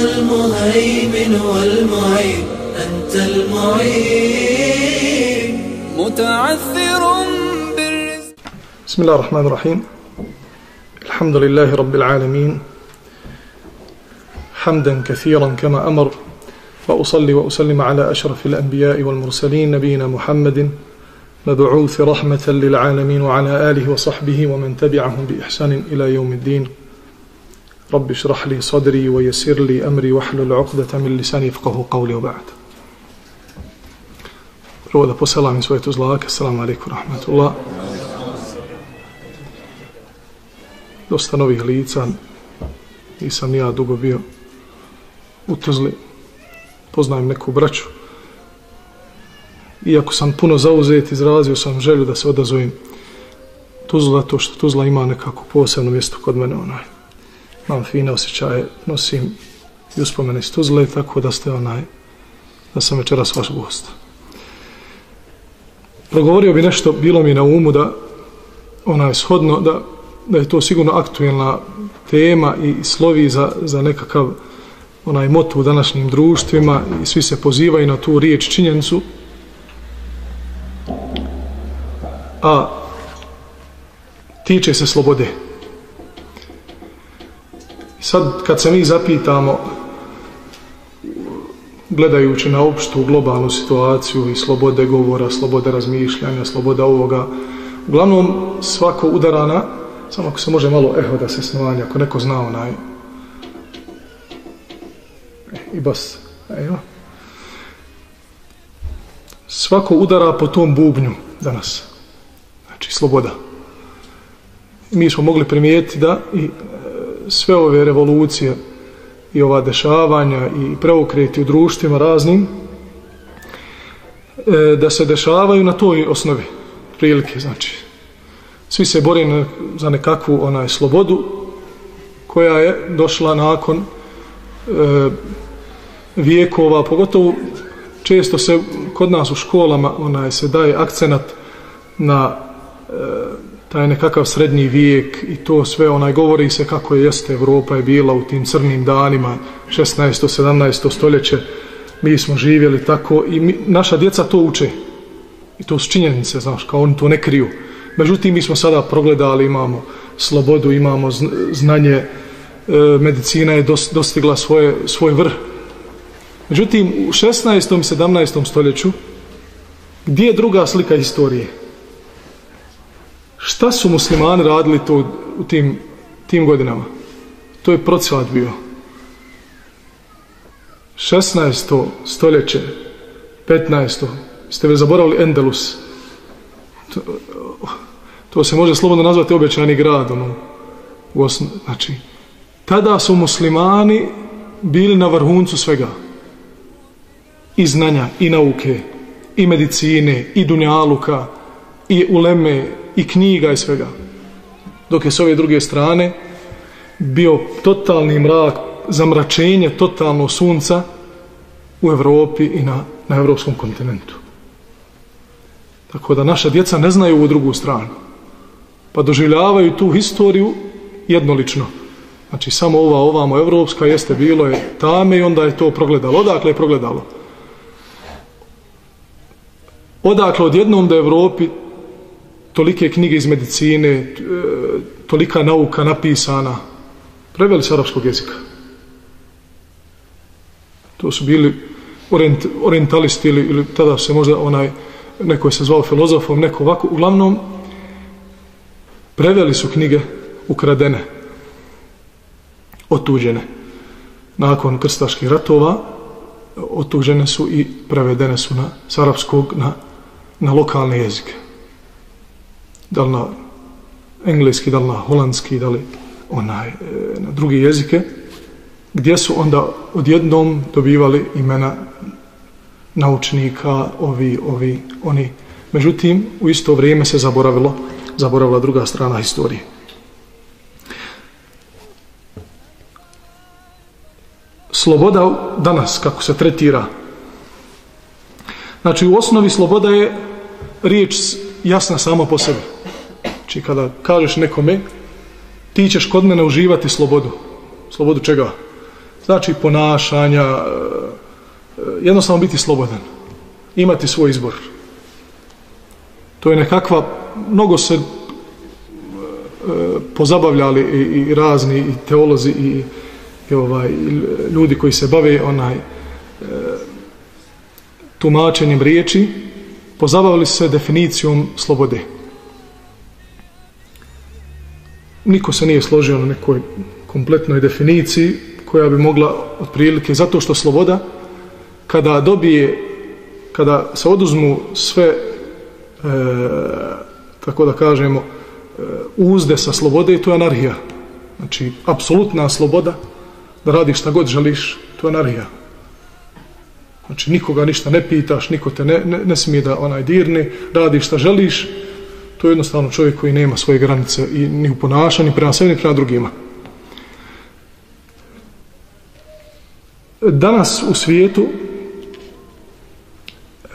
المهيمن والمعين أنت المعين. متعثر بالرزق. بسم الله الرحمن الرحيم. الحمد لله رب العالمين. حمدا كثيرا كما أمر وأصلي وأسلم على أشرف الأنبياء والمرسلين نبينا محمد مبعوث رحمة للعالمين وعلى آله وصحبه ومن تبعهم بإحسان إلى يوم الدين. رب اشرح لي صدري ويسر لي أمري واحلل عقدة من لساني يفقه قولي وبعد Prvo da poselam svoje tuzlake. Assalamu alaikum rahmatullah. Dosta novih lica. Nisam ni ja dugo bio u Tuzli. Poznajem neku braću. Iako sam puno zauzet, izrazio sam želju da se odazovim Tuzla, to što Tuzla ima nekako posebno mjesto kod mene. Onaj. Imam fine osjećaje, nosim i uspomene iz Tuzle, tako da ste onaj, da sam večeras vaš gost. Progovorio bi nešto, bilo mi na umu da onaj shodno, da, da je to sigurno aktuelna tema i slovi za, za nekakav onaj motu u današnjim društvima i svi se pozivaju na tu riječ činjenicu. A tiče se slobode sad kad se mi zapitamo gledajući na opštu globalnu situaciju i slobode govora, slobode razmišljanja, sloboda ovoga, uglavnom svako udarana, samo ako se može malo eho da se smanje, ako neko zna onaj e, i bas, evo. Svako udara po tom bubnju danas. Znači, sloboda. Mi smo mogli primijetiti da i sve ove revolucije i ova dešavanja i preokreti u društvima raznim e, da se dešavaju na toj osnovi prilike znači. Svi se bore na, za nekakvu onaj slobodu koja je došla nakon e, vijekova pogotovo često se kod nas u školama onaj se daje akcenat na e, taj nekakav srednji vijek i to sve, onaj govori se kako je jeste Evropa je bila u tim crnim danima 16. 17. stoljeće mi smo živjeli tako i mi, naša djeca to uče i to su činjenice, znaš, kao oni to ne kriju međutim mi smo sada progledali imamo slobodu, imamo znanje e, medicina je dostigla svoje, svoj vrh međutim u 16. i 17. stoljeću gdje je druga slika historije Šta su muslimani radili to u tim, tim godinama? To je procvat bio. 16. stoljeće, 15. Ste već zaboravili Endelus. To, to se može slobodno nazvati obećani grad. Ono, u osno, znači, tada su muslimani bili na vrhuncu svega. I znanja, i nauke, i medicine, i dunjaluka, i uleme, i knjiga i svega. Dok je s ove druge strane bio totalni mrak, zamračenje totalno sunca u Evropi i na, na evropskom kontinentu. Tako da naša djeca ne znaju u drugu stranu. Pa doživljavaju tu historiju jednolično. Znači samo ova ovamo evropska jeste bilo je tame i onda je to progledalo. Odakle je progledalo? Odakle odjednom da Evropi tolike knjige iz medicine, e, tolika nauka napisana, preveli s arapskog jezika. To su bili orient, orientalisti ili, ili tada se možda onaj, neko je se zvao filozofom, neko ovako, uglavnom preveli su knjige ukradene, otuđene. Nakon krstaških ratova otuđene su i prevedene su na, s arapskog na, na lokalne jezike. Da li na engleski, da li na holandski, da li onaj, e, na drugi jezike, gdje su onda odjednom dobivali imena naučnika, ovi, ovi, oni. Međutim, u isto vrijeme se zaboravilo, zaboravila druga strana historije. Sloboda danas, kako se tretira, znači u osnovi sloboda je riječ jasna sama po sebi. Znači kada kažeš nekome, ti ćeš kod mene uživati slobodu. Slobodu čega? Znači ponašanja, e, e, jednostavno biti slobodan. Imati svoj izbor. To je nekakva, mnogo se e, pozabavljali i, i razni i teolozi i, i ovaj i ljudi koji se bave onaj tumačenjem riječi pozabavili se definicijom slobode. Niko se nije složio na nekoj kompletnoj definiciji koja bi mogla otprilike, zato što sloboda kada dobije kada se oduzmu sve e, tako da kažemo e, uzde sa slobode i to je anarhija. Znači apsolutna sloboda da radiš šta god želiš to je anarhija. Znači nikoga ništa ne pitaš niko te ne, ne, ne smije da onaj dirni radiš šta želiš to je jednostavno čovjek koji nema svoje granice i ni u ponašanju prema sebi ni prema drugima. Danas u svijetu eh,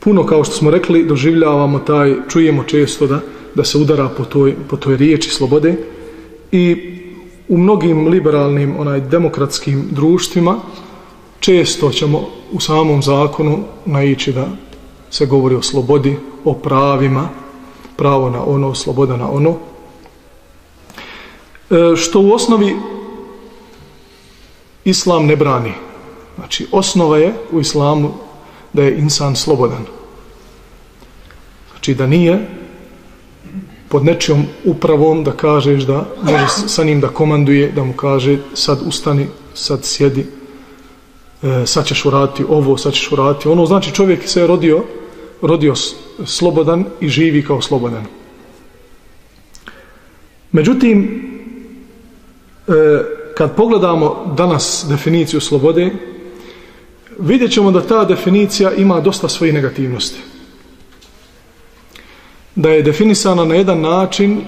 puno kao što smo rekli doživljavamo taj, čujemo često da, da se udara po toj, po toj riječi slobode i u mnogim liberalnim onaj demokratskim društvima često ćemo u samom zakonu naići da se govori o slobodi, o pravima, pravo na ono, sloboda na ono. E, što u osnovi islam ne brani. Znači, osnova je u islamu da je insan slobodan. Znači, da nije pod nečijom upravom da kažeš da može sa njim da komanduje, da mu kaže sad ustani, sad sjedi, e, sad ćeš uraditi ovo, sad ćeš uraditi ono. Znači, čovjek se je rodio rodio slobodan i živi kao slobodan. Međutim, e, kad pogledamo danas definiciju slobode, vidjet ćemo da ta definicija ima dosta svoje negativnosti. Da je definisana na jedan način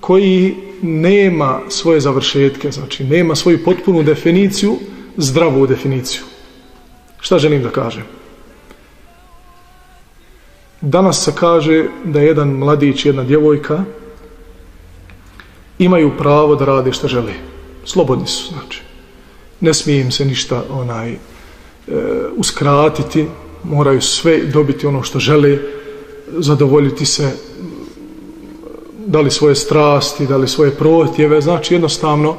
koji nema svoje završetke, znači nema svoju potpunu definiciju, zdravu definiciju. Šta želim da kažem? Danas se kaže da jedan mladić i jedna djevojka imaju pravo da rade što žele. Slobodni su, znači. Ne smije im se ništa onaj e, uskratiti, moraju sve dobiti ono što žele, zadovoljiti se da li svoje strasti, da li svoje protjeve, znači jednostavno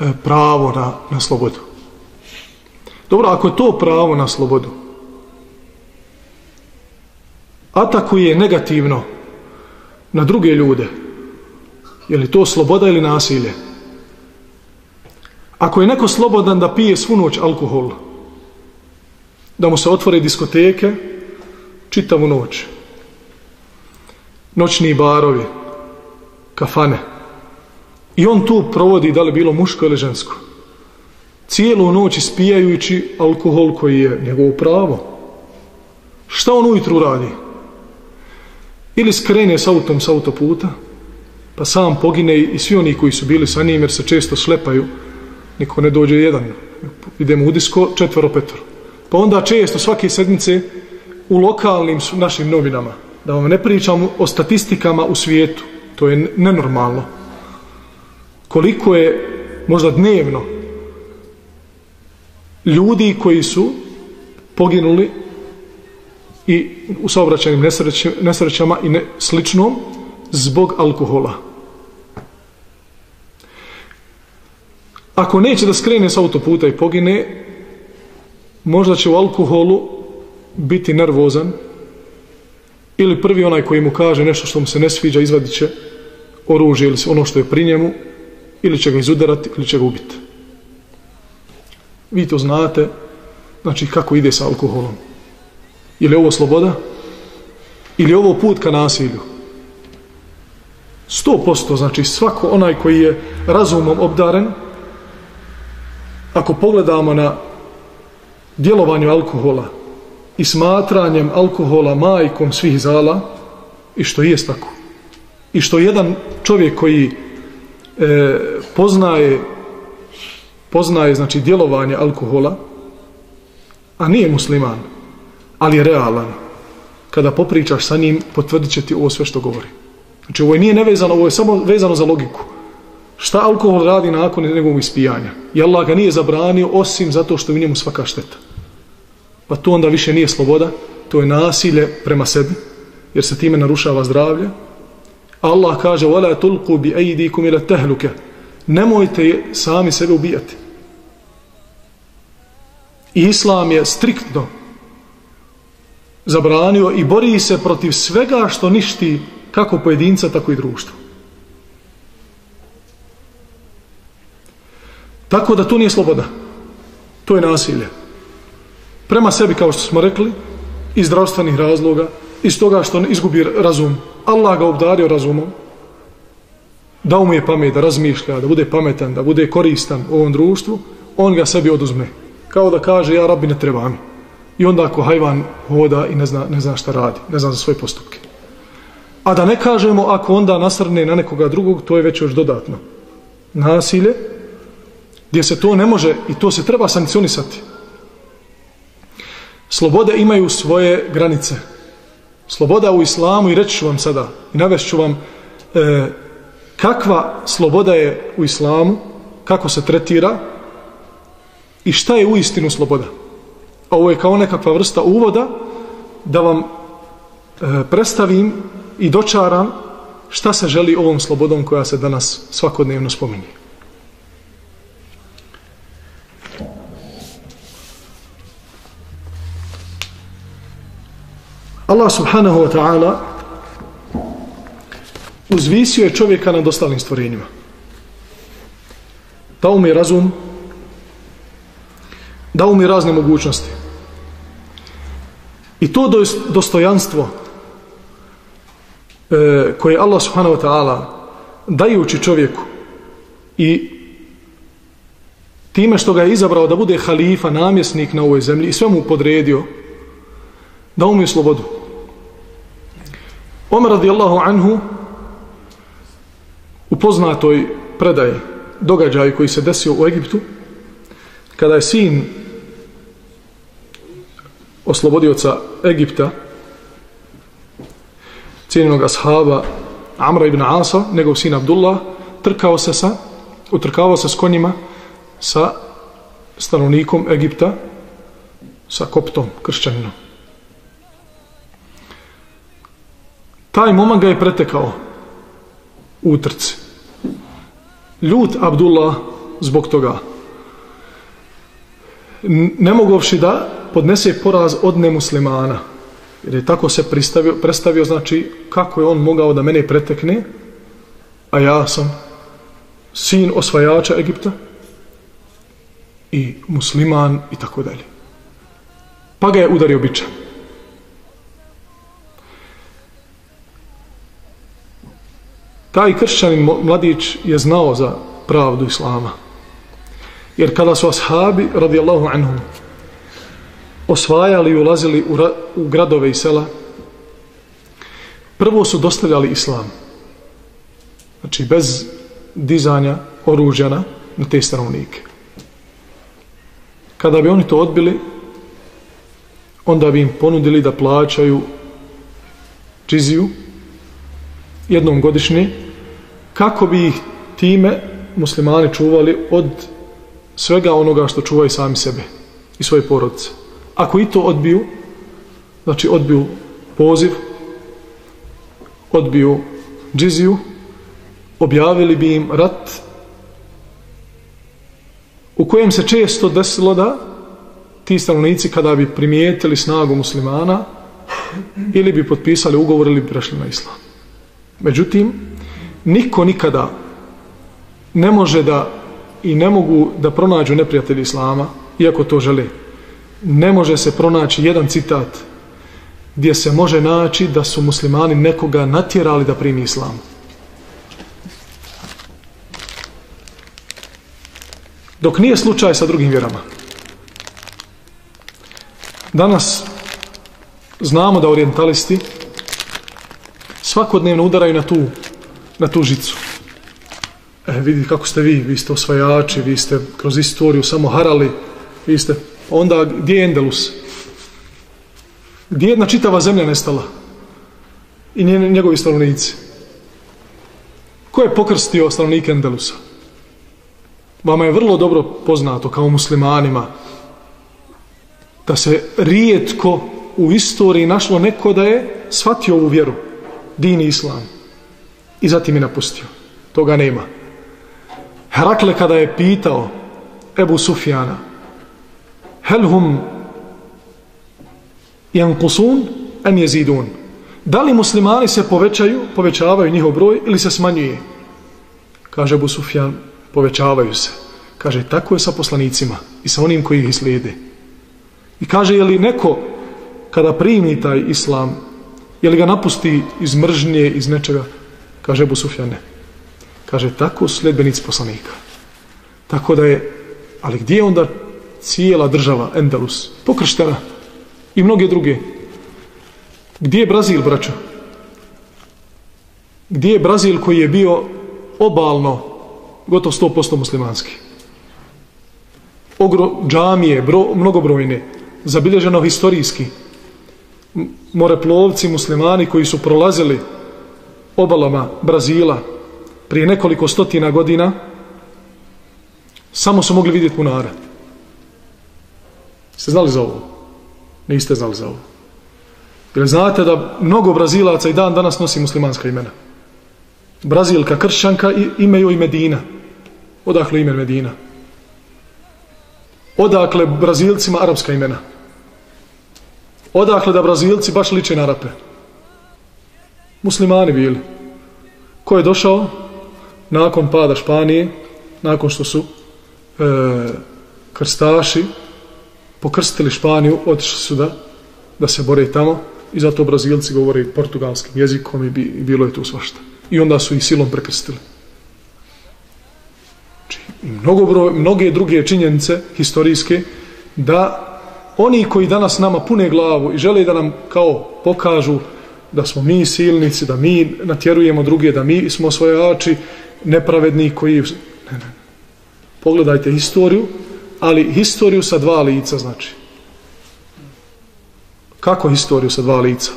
e, pravo na, na slobodu. Dobro, ako je to pravo na slobodu, atakuje negativno na druge ljude, je li to sloboda ili nasilje? Ako je neko slobodan da pije svu noć alkohol, da mu se otvore diskoteke, čitavu noć, noćni barovi, kafane, i on tu provodi da li bilo muško ili žensko, cijelu noć ispijajući alkohol koji je njegovo pravo, šta on ujutru radi? Ili skrene s autom s autoputa pa sam pogine i svi oni koji su bili sa njim jer se često slepaju, niko ne dođe jedan. Idemo u disko četvero petoro pa onda često svake sedmice u lokalnim našim novinama da vam ne pričam o statistikama u svijetu to je nenormalno. Koliko je možda dnevno ljudi koji su poginuli i u saobraćajnim nesrećama i ne, sličnom zbog alkohola. Ako neće da skrene s autoputa i pogine, možda će u alkoholu biti nervozan ili prvi onaj koji mu kaže nešto što mu se ne sviđa izvadit će oružje ili ono što je pri njemu ili će ga izudarati ili će ga ubiti. Vi to znate, znači kako ide sa alkoholom. Ili ovo sloboda? Ili ovo put ka nasilju? Sto posto, znači svako onaj koji je razumom obdaren, ako pogledamo na djelovanju alkohola i smatranjem alkohola majkom svih zala, i što jest tako, i što jedan čovjek koji e, poznaje poznaje znači djelovanje alkohola a nije musliman ali je realan. Kada popričaš sa njim potvrdit će ti ovo sve što govori. Znači ovo je nije nevezano ovo je samo vezano za logiku. Šta alkohol radi nakon njegovog ispijanja? I Allah ga nije zabranio osim zato što je njemu svaka šteta. Pa to onda više nije sloboda to je nasilje prema sebi jer se time narušava zdravlje. Allah kaže وَلَا tulqu bi إِلَا ila tahluka. Nemojte sami sebe ubijati. I islam je striktno zabranio i bori se protiv svega što ništi kako pojedinca tako i društvo tako da to nije sloboda to je nasilje prema sebi kao što smo rekli iz zdravstvenih razloga iz toga što izgubi razum Allah ga obdario razumom dao mu je pamet, da razmišlja, da bude pametan, da bude koristan u ovom društvu, on ga sebi oduzme. Kao da kaže, ja rabi ne treba mi. I onda ako hajvan hoda i ne zna, ne zna šta radi, ne zna za svoje postupke. A da ne kažemo, ako onda nasrne na nekoga drugog, to je već još dodatno. Nasilje, gdje se to ne može i to se treba sankcionisati. Slobode imaju svoje granice. Sloboda u islamu i reći ću vam sada i navešću vam e, kakva sloboda je u islamu, kako se tretira i šta je u istinu sloboda. Pa ovo je kao nekakva vrsta uvoda da vam e, predstavim i dočaram šta se želi ovom slobodom koja se danas svakodnevno spominje. Allah subhanahu wa ta'ala uzvisio je čovjeka nad ostalim stvorenjima. Dao je razum, dao mi razne mogućnosti. I to dostojanstvo e, koje Allah subhanahu wa ta'ala dajući čovjeku i time što ga je izabrao da bude halifa, namjesnik na ovoj zemlji i sve mu podredio, dao mi slobodu. Omer radijallahu anhu u poznatoj predaji događaju koji se desio u Egiptu kada je sin oslobodioca Egipta cijenjenog ashaba Amra ibn Asa, njegov sin Abdullah trkao se sa utrkavao se s konjima sa stanovnikom Egipta sa koptom, kršćaninom taj momak ga je pretekao u utrci. Ljud Abdullah zbog toga ne mogovši da podnese poraz od nemuslimana jer je tako se predstavio, predstavio znači kako je on mogao da mene pretekne a ja sam sin osvajača Egipta i musliman i tako dalje pa ga je udario biča. taj kršćanin mladić je znao za pravdu islama. Jer kada su ashabi, radijallahu anhum, osvajali i ulazili u, u gradove i sela, prvo su dostavljali islam. znači bez dizanja oružja na, na te stanovnike. Kada bi oni to odbili, onda bi im ponudili da plaćaju džiziju jednom godišnje, kako bi ih time muslimani čuvali od svega onoga što čuvaju sami sebe i svoje porodice. Ako i to odbiju, znači odbiju poziv, odbiju džiziju, objavili bi im rat u kojem se često desilo da ti stanovnici kada bi primijetili snagu muslimana ili bi potpisali ugovor ili bi prešli na islam. Međutim, niko nikada ne može da i ne mogu da pronađu neprijatelji islama, iako to žele. Ne može se pronaći jedan citat gdje se može naći da su muslimani nekoga natjerali da primi islam. Dok nije slučaj sa drugim vjerama. Danas znamo da orientalisti svakodnevno udaraju na tu, na tu žicu. E, vidi kako ste vi, vi ste osvajači, vi ste kroz istoriju samo harali, vi ste, onda gdje je Endelus? Gdje je jedna čitava zemlja nestala? I njegovi stanovnici. Ko je pokrstio stanovnike Endelusa? Vama je vrlo dobro poznato kao muslimanima da se rijetko u istoriji našlo neko da je shvatio ovu vjeru, din islam, i zatim je napustio. Toga nema. Herakle kada je pitao Ebu Sufjana Helhum jankusun en jezidun Da li muslimani se povećaju, povećavaju njihov broj ili se smanjuje? Kaže Abu Sufjan, povećavaju se. Kaže, tako je sa poslanicima i sa onim koji ih slijede. I kaže, je li neko kada primi taj islam, je li ga napusti iz mržnje, iz nečega? Kaže Abu Sufjan, ne. Kaže, tako su poslanika. Tako da je, ali gdje je onda cijela država, Endalus, pokrštena i mnoge druge? Gdje je Brazil, braćo? Gdje je Brazil koji je bio obalno, gotovo 100% muslimanski? Ogro, džamije, bro, mnogobrojne, zabilježeno historijski, moreplovci muslimani koji su prolazili obalama Brazila, prije nekoliko stotina godina samo su mogli vidjeti punara. Ste znali za ovo? Niste znali za ovo. Jer znate da mnogo Brazilaca i dan danas nosi muslimanska imena. Brazilka, kršćanka i joj i Medina. Odakle ime Medina? Odakle Brazilcima arapska imena? Odakle da Brazilci baš liče na Arape? Muslimani bili. Ko je došao? nakon pada Španije, nakon što su e, krstaši pokrstili Španiju, otišli su da, da se bore tamo i zato Brazilci govore portugalskim jezikom i, bi, i bilo je tu svašta. I onda su ih silom prekrstili. Či, znači, mnogo bro, mnoge druge činjenice historijske da oni koji danas nama pune glavu i žele da nam kao pokažu da smo mi silnici, da mi natjerujemo druge, da mi smo osvojači, nepravedni koji... Ne, ne. Pogledajte historiju, ali historiju sa dva lica, znači. Kako historiju sa dva lica?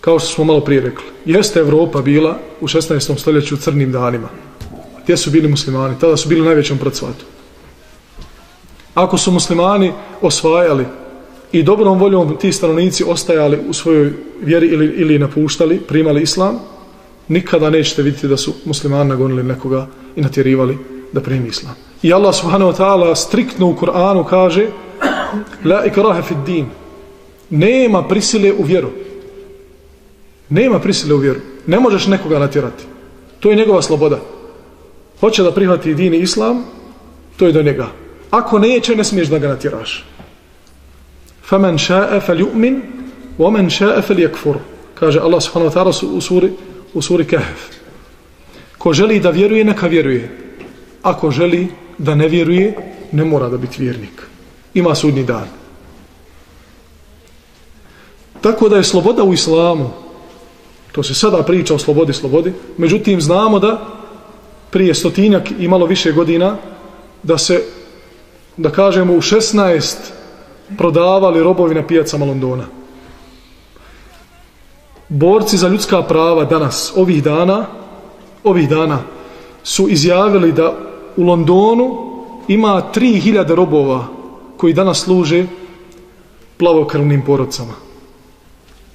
Kao što smo malo prije rekli. Jeste Evropa bila u 16. stoljeću crnim danima. Gdje su bili muslimani? Tada su bili u najvećem procvatu. Ako su muslimani osvajali i dobrom voljom ti stanovnici ostajali u svojoj vjeri ili, ili napuštali, primali islam, nikada nećete vidjeti da su muslimani nagonili nekoga i natjerivali da primi islam. I Allah subhanahu wa ta'ala striktno u Kur'anu kaže La ikrahe fid din Nema prisile u vjeru. Nema prisile u vjeru. Ne možeš nekoga natjerati. To je njegova sloboda. Hoće da prihvati din i islam, to je do njega. Ako neće, ne smiješ da ga natjeraš. Faman ša'e fel ju'min, wa ša'e fel. Kaže Allah subhanahu wa ta'ala u suri u suri Kehf. Ko želi da vjeruje, neka vjeruje. Ako želi da ne vjeruje, ne mora da biti vjernik. Ima sudni dan. Tako da je sloboda u islamu To se sada priča o slobodi, slobodi. Međutim, znamo da prije stotinjak i malo više godina da se, da kažemo, u 16 prodavali robovi na pijacama Londona. Borci za ljudska prava danas, ovih dana, ovih dana, su izjavili da u Londonu ima 3000 robova koji danas služe plavokrvnim porodcama.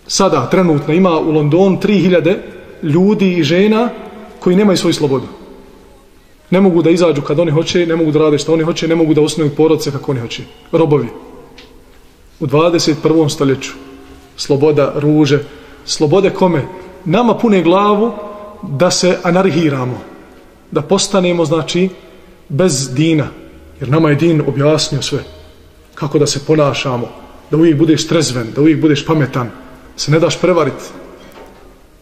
Sada, trenutno, ima u Londonu 3000 ljudi i žena koji nemaju svoju slobodu. Ne mogu da izađu kad oni hoće, ne mogu da rade što oni hoće, ne mogu da osnuju porodce kako oni hoće. Robovi. U 21. stoljeću. Sloboda, ruže. Slobode kome? Nama pune glavu da se anarhiramo. Da postanemo, znači, bez dina. Jer nama je din objasnio sve. Kako da se ponašamo. Da uvijek budeš trezven, da uvijek budeš pametan. Se ne daš prevariti.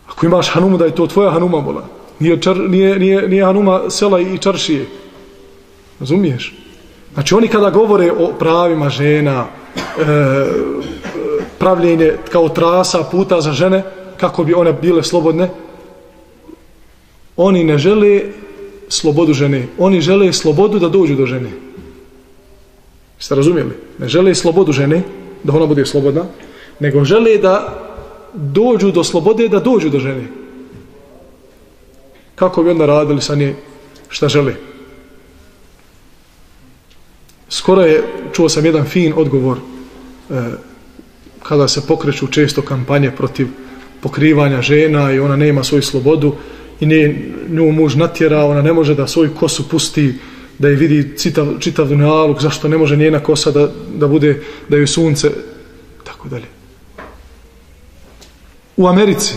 Ako imaš hanumu, da je to tvoja hanuma, bola. Nije, čar, nije, nije, nije hanuma sela i čaršije. Razumiješ? Znači oni kada govore o pravima žena, e, pravljenje kao trasa puta za žene, kako bi one bile slobodne, oni ne žele slobodu žene. Oni žele slobodu da dođu do žene. Ste razumijeli? Ne žele slobodu žene, da ona bude slobodna, nego žele da dođu do slobode, da dođu do žene. Kako bi onda radili sa nje šta žele? Skoro je, čuo sam jedan fin odgovor, e, kada se pokreću često kampanje protiv pokrivanja žena i ona nema svoju slobodu, i ne, nju muž natjera, ona ne može da svoju kosu pusti, da je vidi citav, čitav dunjaluk, zašto ne može njena kosa da, da bude, da joj sunce, tako dalje. U Americi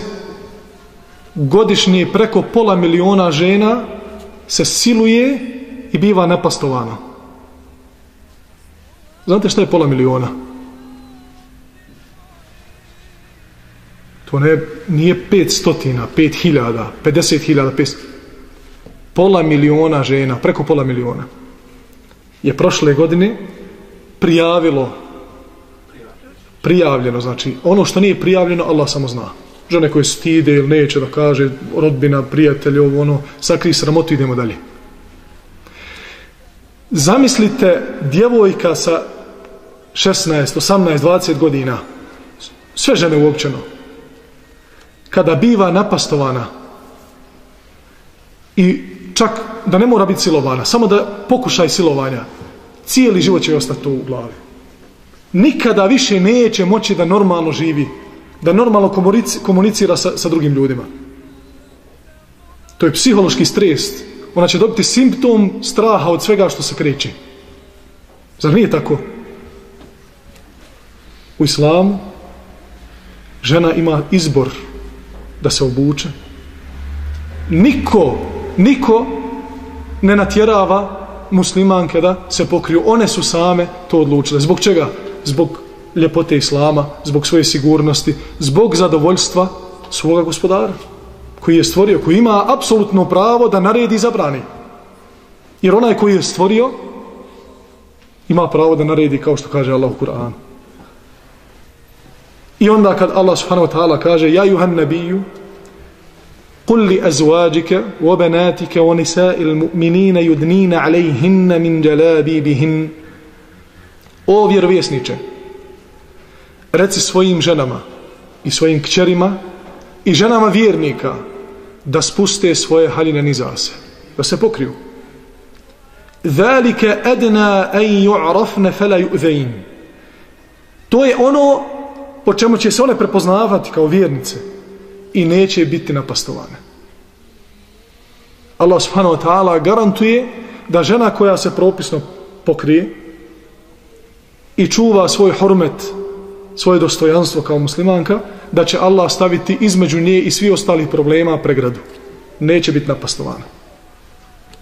godišnje preko pola miliona žena se siluje i biva napastovana. Znate šta je pola miliona? To ne, nije pet stotina, pet hiljada, pedeset hiljada, pet Pola miliona žena, preko pola miliona, je prošle godine prijavilo, prijavljeno, znači, ono što nije prijavljeno, Allah samo zna. Žene koje stide ili neće da kaže, rodbina, prijatelj, ovo, ono, sakri sramotu, idemo dalje. Zamislite djevojka sa 16, 18, 20 godina, sve žene uopćeno, kada biva napastovana i čak da ne mora biti silovana, samo da pokušaj silovanja, cijeli život će ostati u glavi. Nikada više neće moći da normalno živi, da normalno komunicira sa, sa drugim ljudima. To je psihološki stres. Ona će dobiti simptom straha od svega što se kreće. Zar nije tako? U islamu žena ima izbor da se obuče. Niko, niko ne natjerava muslimanke da se pokriju. One su same to odlučile. Zbog čega? Zbog ljepote islama, zbog svoje sigurnosti, zbog zadovoljstva svoga gospodara koji je stvorio, koji ima apsolutno pravo da naredi i zabrani. Jer onaj koji je stvorio ima pravo da naredi kao što kaže Allah u Kur'anu. I onda kad Allah subhanahu wa ta'ala kaže Ja juhan nabiju قل لأزواجك وبناتك ونساء المؤمنين يدنين عليهن من جلابيبهن O vjerovjesniče, reci svojim ženama i svojim kćerima i ženama vjernika da spuste svoje haljine niza se, da se pokriju. Zalike adna an yu'rafna fala yu'zain. To je ono po čemu će se one prepoznavati kao vjernice i neće biti napastovane. Allah subhanahu wa ta'ala garantuje da žena koja se propisno pokrije i čuva svoj hormet, svoje dostojanstvo kao muslimanka, da će Allah staviti između nje i svi ostalih problema pregradu. Neće biti napastovana.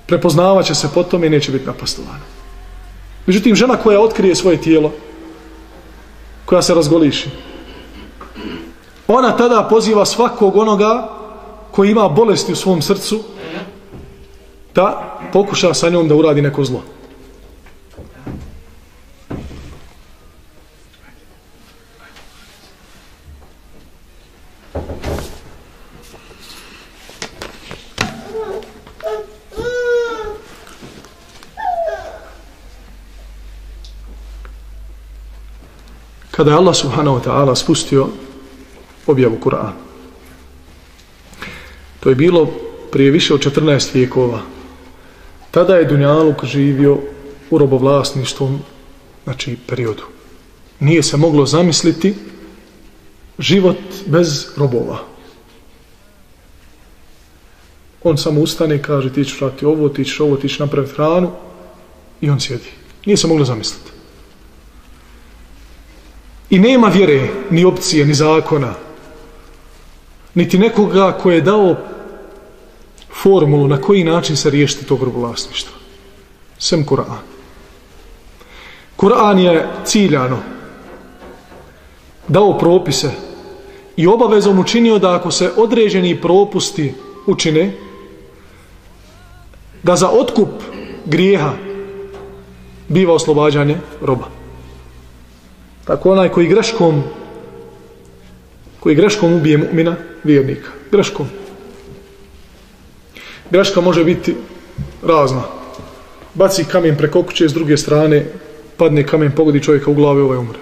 Prepoznavaće se se potom i neće biti napastovana. Međutim, žena koja otkrije svoje tijelo, koja se razgoliši, Ona tada poziva svakog onoga koji ima bolesti u svom srcu da pokuša sa njom da uradi neko zlo. Kada je Allah subhanahu wa ta'ala spustio objavu Kur'ana. To je bilo prije više od 14 vijekova. Tada je Dunjaluk živio u robovlasništvom znači periodu. Nije se moglo zamisliti život bez robova. On samo ustane i kaže ti ćeš rati ovo, ti ćeš ovo, ti ćeš napraviti hranu i on sjedi. Nije se moglo zamisliti. I nema vjere, ni opcije, ni zakona, nekoga ko je dao formulu na koji način se riješiti tog robovlasništva. Sem Kur'an. Kur'an je ciljano dao propise i obavezom učinio da ako se određeni propusti učine, da za otkup grijeha biva oslobađanje roba. Tako onaj koji greškom koji greškom ubije mu'mina, vjernika. Greškom. Greška može biti razna. Baci kamen preko kuće s druge strane, padne kamen, pogodi čovjeka u glavi, ovaj umre.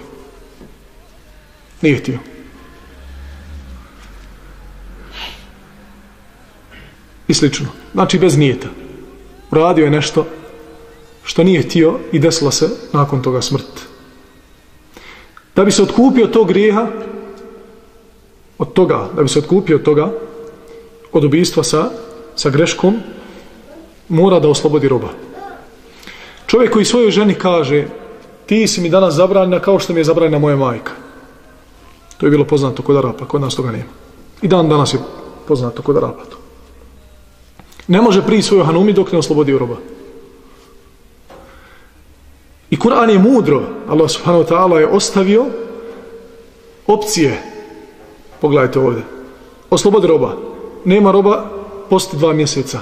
Nije htio. I slično. Znači bez nijeta. Uradio je nešto što nije htio i desila se nakon toga smrt. Da bi se otkupio tog grijeha, od toga, da bi se otkupio toga, od ubijstva sa, sa greškom, mora da oslobodi roba. Čovjek koji svojoj ženi kaže ti si mi danas zabranjena kao što mi je zabranjena moja majka. To je bilo poznato kod Arapa, kod nas toga nema. I dan danas je poznato kod Arapa to. Ne može priji svojoj hanumi dok ne oslobodi roba. I Kur'an je mudro, Allah subhanahu wa ta'ala je ostavio opcije. Pogledajte ovdje. Oslobodi roba. Nema roba, posti dva mjeseca.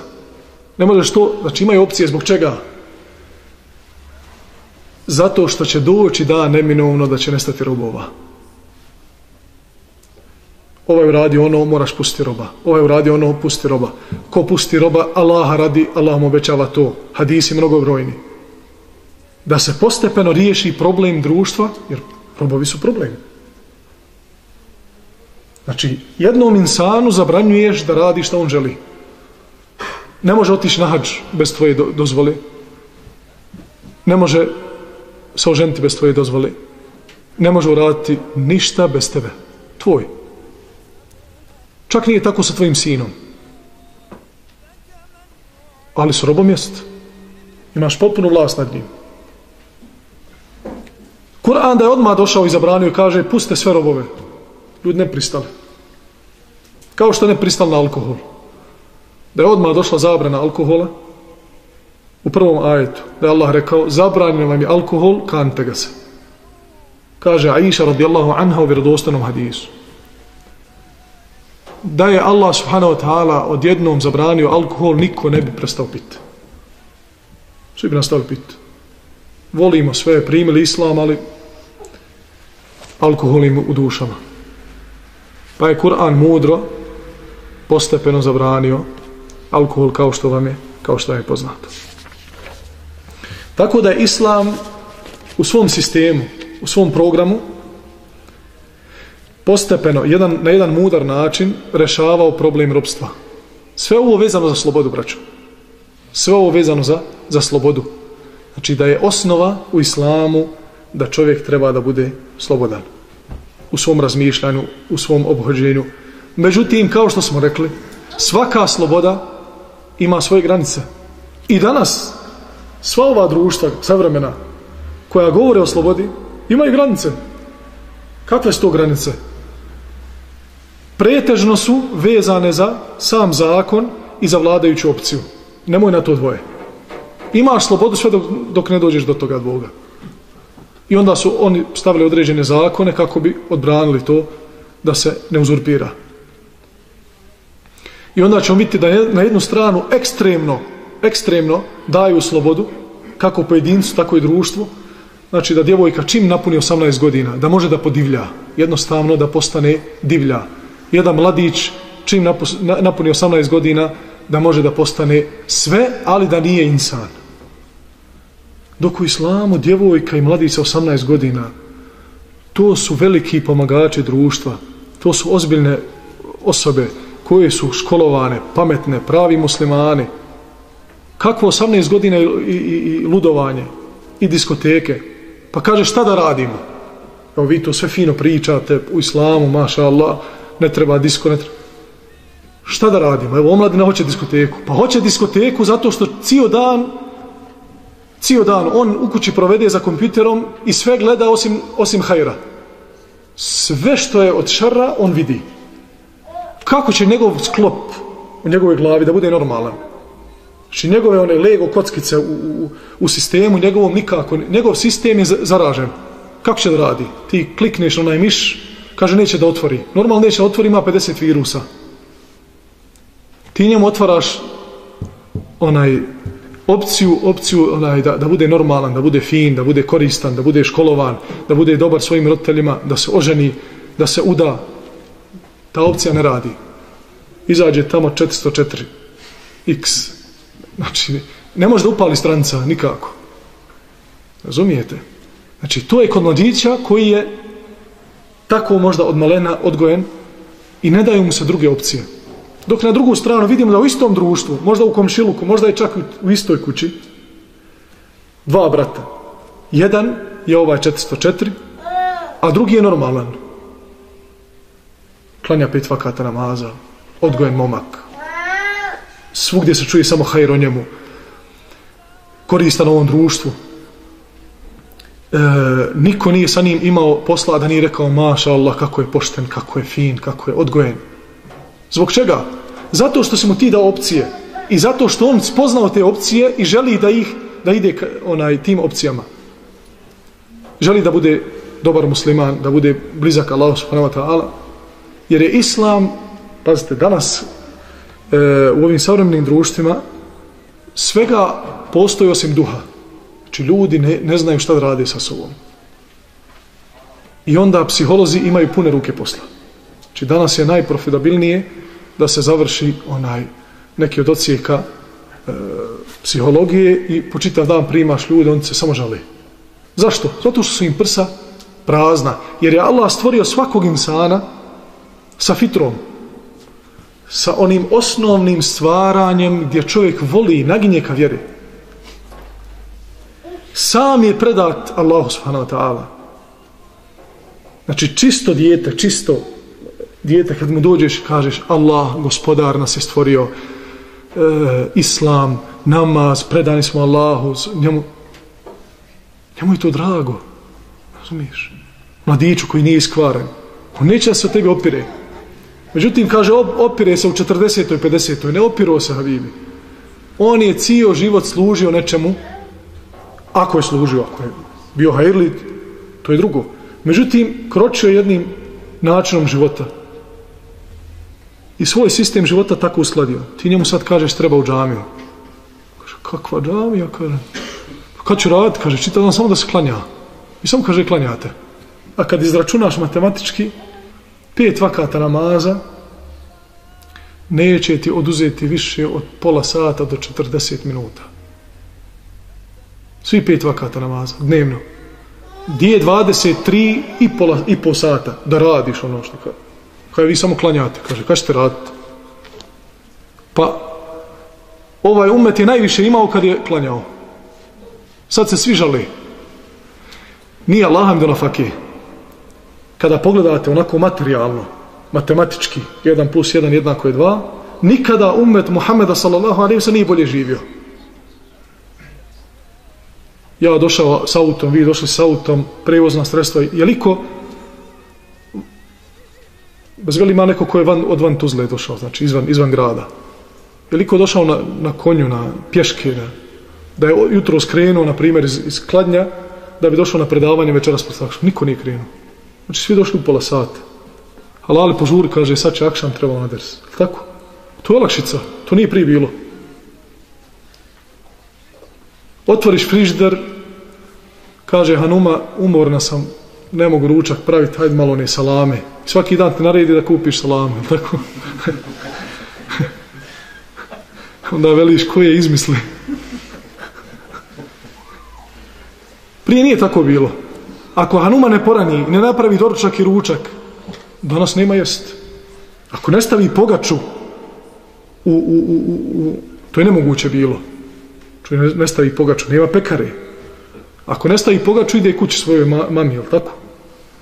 Ne možeš to, znači imaju opcije zbog čega? Zato što će doći da neminovno da će nestati robova. Ovaj radi ono, moraš pustiti roba. Ovaj uradi ono, pusti roba. Ko pusti roba, Allah radi, Allah mu obećava to. Hadisi mnogobrojni da se postepeno riješi problem društva, jer robovi su problem. Znači, jednom insanu zabranjuješ da radi što on želi. Ne može otići na hađ bez tvoje do dozvole. Ne može se oženiti bez tvoje dozvole. Ne može uraditi ništa bez tebe. Tvoj. Čak nije tako sa tvojim sinom. Ali s robom jest. Imaš potpunu vlast nad njim. Kur'an da je odmah došao i zabranio i kaže puste sve robove. Ljudi ne pristali. Kao što ne pristali na alkohol. Da je odmah došla zabrana alkohola u prvom ajetu. Da je Allah rekao zabranio vam je alkohol, kante ga se. Kaže Aisha radijallahu anha u vjerodostanom hadisu. Da je Allah subhanahu wa ta'ala odjednom zabranio alkohol, niko ne bi prestao piti. Svi bi nastavili piti volimo sve, primili islam, ali alkohol im u dušama. Pa je Kur'an mudro postepeno zabranio alkohol kao što vam je, kao što vam je poznato. Tako da je islam u svom sistemu, u svom programu postepeno, jedan, na jedan mudar način rešavao problem robstva. Sve ovo vezano za slobodu, braću. Sve ovo vezano za, za slobodu. Znači da je osnova u islamu da čovjek treba da bude slobodan u svom razmišljanju, u svom obhođenju. Međutim, kao što smo rekli, svaka sloboda ima svoje granice. I danas sva ova društva savremena koja govore o slobodi imaju granice. Kakve su to granice? Pretežno su vezane za sam zakon i za vladajuću opciju. Nemoj na to dvoje imaš slobodu sve dok, dok ne dođeš do toga dvoga. I onda su oni stavili određene zakone kako bi odbranili to da se ne uzurpira. I onda ćemo vidjeti da na jednu stranu ekstremno, ekstremno daju slobodu, kako pojedincu, tako i društvu. Znači da djevojka čim napuni 18 godina, da može da podivlja, jednostavno da postane divlja. Jedan mladić čim napuni 18 godina, da može da postane sve, ali da nije insan. Dok u islamu djevojka i mladica 18 godina to su veliki pomagači društva. To su ozbiljne osobe koje su školovane, pametne, pravi muslimani. Kakvo 18 godina i, i, i ludovanje i diskoteke. Pa kaže šta da radimo? Evo vi to sve fino pričate u islamu, maša Allah ne treba disko, ne treba. Šta da radimo, evo omladina hoće diskoteku. Pa hoće diskoteku zato što cijel dan cijel dan on u kući provede za kompjuterom i sve gleda osim, osim hajra. Sve što je od šara on vidi. Kako će njegov sklop u njegovoj glavi da bude normalan? Znači njegove one lego kockice u, u, u sistemu njegovom nikako, njegov sistem je zaražen. Kako će da radi? Ti klikneš onaj miš kaže neće da otvori. Normalno neće da otvori ima 50 virusa. Ti njemu otvaraš onaj opciju, opciju onaj, da, da bude normalan, da bude fin, da bude koristan, da bude školovan, da bude dobar svojim roditeljima, da se oženi, da se uda. Ta opcija ne radi. Izađe tamo 404 x. Znači, ne može da upali stranca nikako. Razumijete? Znači, to je kod mladića koji je tako možda od malena odgojen i ne daju mu se druge opcije. Dok na drugu stranu vidimo da u istom društvu, možda u komšiluku, možda i čak u istoj kući, dva brata. Jedan je ovaj 404, a drugi je normalan. Klanja pet vakata namaza, odgojen momak. Svugdje se čuje samo hajr o njemu. Koristan ovom društvu. E, niko nije sa njim imao posla da nije rekao maša Allah kako je pošten, kako je fin, kako je odgojen. Zbog čega? Zato što si mu ti dao opcije. I zato što on spoznao te opcije i želi da ih da ide k, onaj tim opcijama. Želi da bude dobar musliman, da bude blizak Allahu subhanahu wa ta'ala. Jer je islam, pazite, danas e, u ovim savremenim društvima svega postoji osim duha. Znači ljudi ne, ne znaju šta da rade sa sobom. I onda psiholozi imaju pune ruke posla. Znači danas je najprofitabilnije da se završi onaj neki od ocijeka e, psihologije i po čitav dan primaš ljude, oni se samo žale. Zašto? Zato što su im prsa prazna. Jer je Allah stvorio svakog insana sa fitrom. Sa onim osnovnim stvaranjem gdje čovjek voli i naginje ka vjeri. Sam je predat Allahu subhanahu wa ta'ala. Znači čisto dijete, čisto dijete kad mu dođeš kažeš Allah, gospodar nas je stvorio e, islam, namaz, predani smo Allahu njemu, njemu je to drago razumiješ mladiću koji nije iskvaren on neće da se od tebe opire međutim kaže op, opire se u 40. i 50. ne opiro se Habibi on je cijel život služio nečemu ako je služio ako je bio hajrlit to je drugo međutim kročio jednim načinom života i svoj sistem života tako uskladio. Ti njemu sad kažeš treba u džamiju. Kaže, kakva džamija? Kaže, pa kad ću raditi? Kaže, čita dan samo da se klanja. I samo kaže, klanjate. A kad izračunaš matematički, pet vakata namaza, neće ti oduzeti više od pola sata do 40 minuta. Svi pet vakata namaza, dnevno. Gdje je 23 i, pola, i pol sata da radiš ono što kaže. Kaže, vi samo klanjate. Kaže, kaj ćete raditi? Pa, ovaj umet je najviše imao kad je klanjao. Sad se svi žali. Nije Allaham do nafake. Kada pogledate onako materijalno, matematički, 1 plus 1 jednako je 2, nikada umet Muhammeda sallallahu alaihi wa nije bolje živio. Ja došao s autom, vi došli s autom, prevozna sredstva, je liko bez veli ima neko ko je van, od van Tuzle došao, znači izvan, izvan grada. Veliko došao na, na konju, na pješke, na, da je jutro skrenuo, na primjer, iz, iz Kladnja, da bi došao na predavanje večeras pod Akšan. Niko nije krenuo. Znači svi došli u pola sata. Halali požuri, kaže, sad će akšan trebao na ders. Tako? To je lakšica. To nije prije bilo. Otvoriš frižder, kaže Hanuma, umorna sam, ne mogu ručak praviti, hajde malo ne salame. Svaki dan te naredi da kupiš salame, tako? Onda veliš ko je izmisli. Prije nije tako bilo. Ako Hanuma ne porani, ne napravi doručak i ručak, danas nema jest. Ako ne stavi pogaču, u, u, u, u, u, to je nemoguće bilo. Čuj, ne, ne stavi pogaču, nema pekare. Ako ne stavi pogaču, ide kući svojoj ma, mami, jel tako?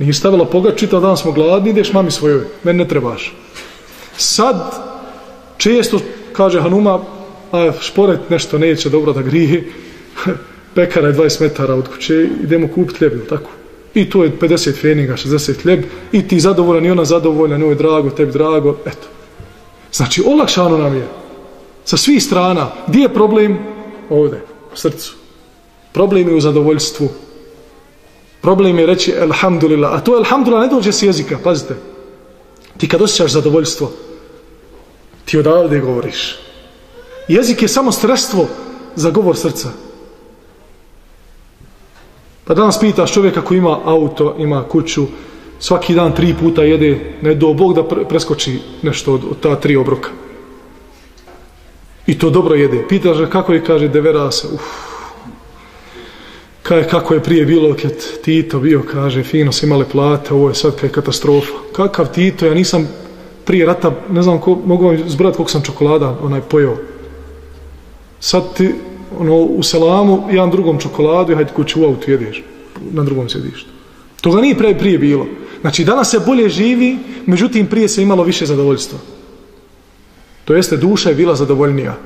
Nije stavila pogač, čitav dan smo gladni, ideš mami svojoj, meni ne trebaš. Sad, često, kaže Hanuma, a šporet nešto neće dobro da grije, pekara je 20 metara od kuće, idemo kupiti hljeb, tako? I to je 50 feninga, 60 hljeb, i ti zadovoljan, i ona zadovoljna, njoj drago, tebi drago, eto. Znači, olakšano nam je. Sa svih strana. Gdje je problem? Ovdje, u srcu. Problem je u zadovoljstvu. Problem je reći Elhamdulillah. A to Elhamdulillah ne dođe s jezika, pazite. Ti kad osjećaš zadovoljstvo, ti odavde govoriš. Jezik je samo sredstvo za govor srca. Pa danas pitaš čovjeka koji ima auto, ima kuću, svaki dan tri puta jede, ne do Bog da preskoči nešto od, od ta tri obroka. I to dobro jede. Pitaš ga kako je, kaže, devera se, uf. Kaže, kako je prije bilo kad Tito bio, kaže, fino se imale plate, ovo je sad kaj katastrofa. Kakav Tito, ja nisam prije rata, ne znam, ko, mogu vam zbrati koliko sam čokolada onaj pojao. Sad ti, ono, u selamu, jedan drugom čokoladu i hajde kuću u autu jedeš, na drugom sjedištu. Toga nije pre, prije bilo. Znači, danas se bolje živi, međutim, prije se imalo više zadovoljstva. To jeste, duša je bila zadovoljnija.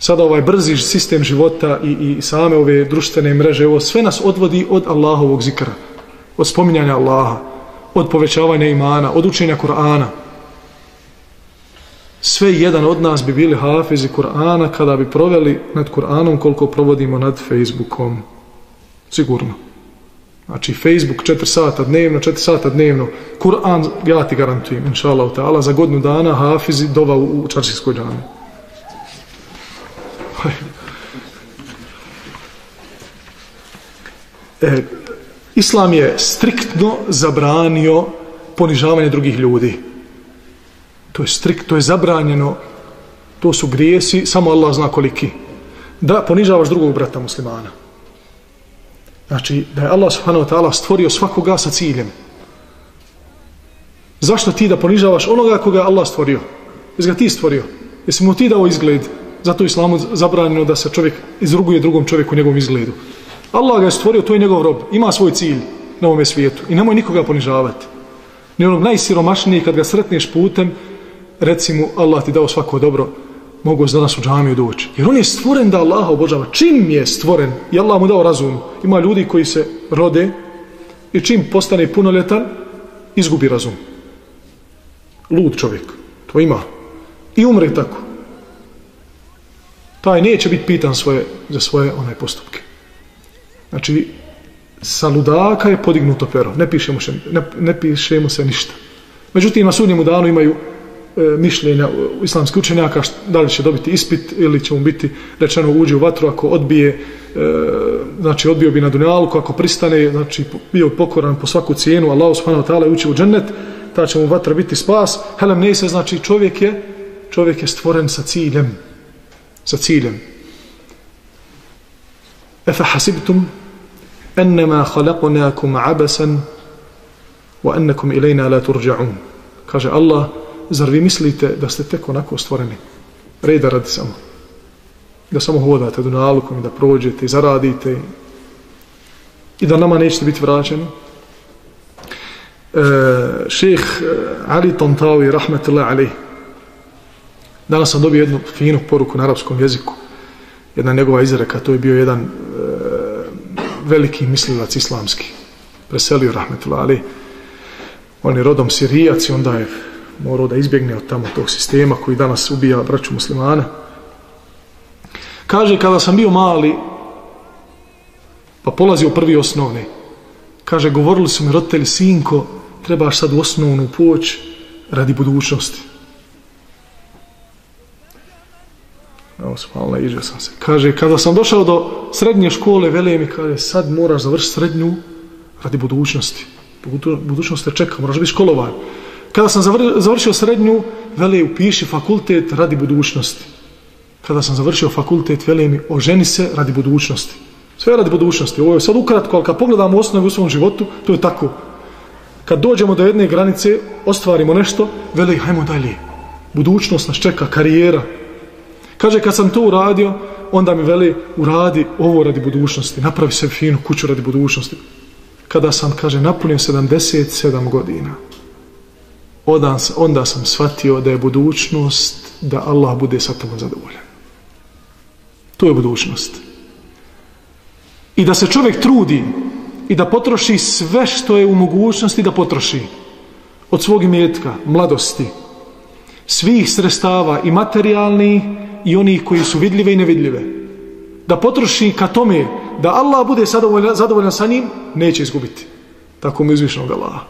Sada ovaj brzi sistem života i, i same ove društvene mreže, ovo sve nas odvodi od Allahovog zikra, od spominjanja Allaha, od povećavanja imana, od učenja Kur'ana. Sve jedan od nas bi bili hafizi Kur'ana kada bi proveli nad Kur'anom koliko provodimo nad Facebookom. Sigurno. Znači, Facebook 4 sata dnevno, 4 sata dnevno. Kur'an, ja ti garantujem, inša Allah, ta'ala, za godinu dana hafizi dova u, u čaršijskoj džami. E, Islam je striktno zabranio ponižavanje drugih ljudi. To je strikt, to je zabranjeno. To su grijesi, samo Allah zna koliki. Da ponižavaš drugog brata muslimana. Znači, da je Allah subhanahu wa ta'ala stvorio svakoga sa ciljem. Zašto ti da ponižavaš onoga koga je Allah stvorio? Jesi ga ti stvorio? Jesi mu ti dao izgled? Zato islamu zabranjeno da se čovjek izruguje drugom čovjeku njegovom izgledu. Allah ga je stvorio, to je njegov rob. Ima svoj cilj na ovome svijetu. I nemoj nikoga ponižavati. Ni onog najsiromašniji kad ga sretneš putem, reci mu Allah ti dao svako dobro, mogu za nas u džamiju doći. Jer on je stvoren da Allah obožava. Čim je stvoren i Allah mu dao razum, ima ljudi koji se rode i čim postane punoljetan, izgubi razum. Lud čovjek. To ima. I umre tako. Taj neće biti pitan svoje, za svoje onaj postupke. Znači, sa ludaka je podignuto pero. Ne piše mu se, ne, ne piše mu se ništa. Međutim, na sudnjemu danu imaju e, mišljenja islamskih učenjaka da li će dobiti ispit ili će mu biti rečeno uđe u vatru ako odbije e, znači odbio bi na dunjalku ako pristane znači bio pokoran po svaku cijenu Allah subhanahu wa ta'ala ući u džennet ta će mu vatra biti spas helem ne se znači čovjek je čovjek je stvoren sa ciljem sa ciljem efa hasibtum ennema khalaqnakum abasan wa annakum ilayna la turja'un kaže Allah zar vi mislite da ste tek onako stvoreni reda radi samo da samo hodate do nalukom da prođete i zaradite i da nama nećete biti vraćeni e, šeh Ali Tontawi rahmetullahi alaih danas sam dobio jednu finu poruku na arapskom jeziku jedna njegova izreka to je bio jedan e, veliki mislilac islamski preselio Rahmetullah Ali. on je rodom sirijac i onda je morao da izbjegne od tamo tog sistema koji danas ubija braću muslimana. Kaže, kada sam bio mali, pa polazio prvi osnovni, kaže, govorili su mi roditelji, sinko, trebaš sad u osnovnu poć radi budućnosti. Evo, spalna, iđe sam se. Kaže, kada sam došao do srednje škole, vele mi, kaže, sad moraš završiti srednju radi budućnosti. Budućnost te čeka, moraš biti školovan. Kada sam završio srednju, vele upiši fakultet radi budućnosti. Kada sam završio fakultet, vele mi oženi se radi budućnosti. Sve radi budućnosti. Ovo je sad ukratko, ali kad pogledamo osnovu u svom životu, to je tako. Kad dođemo do jedne granice, ostvarimo nešto, veli, hajmo dalje. Budućnost nas čeka, karijera. Kaže, kad sam to uradio, onda mi veli, uradi ovo radi budućnosti. Napravi se finu kuću radi budućnosti. Kada sam, kaže, napunio 77 godina, onda, onda sam shvatio da je budućnost da Allah bude sa tobom zadovoljan. To je budućnost. I da se čovjek trudi i da potroši sve što je u mogućnosti da potroši od svog imetka, mladosti, svih sredstava i materijalni i onih koji su vidljive i nevidljive. Da potroši ka tome da Allah bude zadovoljan, zadovoljan sa njim, neće izgubiti. Tako mi izvišnog Allaha.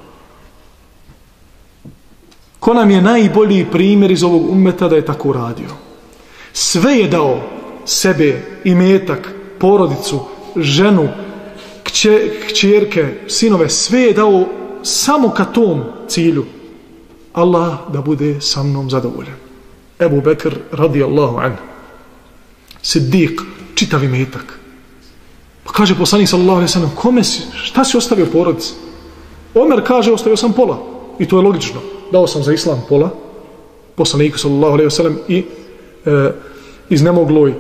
Ko nam je najbolji primjer iz ovog ummeta da je tako uradio? Sve je dao sebe, imetak, porodicu, ženu, kće, kćerke, sinove, sve je dao samo ka tom cilju. Allah da bude sa mnom zadovoljan. Ebu Bekr radijallahu anhu. an. Siddiq, čitavi metak. Pa kaže poslanik sallallahu alaihi sallam, kome si, šta si ostavio porodici? Omer kaže, ostavio sam pola. I to je logično. Dao sam za islam pola, poslaniku sallallahu alaihi sallam i e, iz nemogloj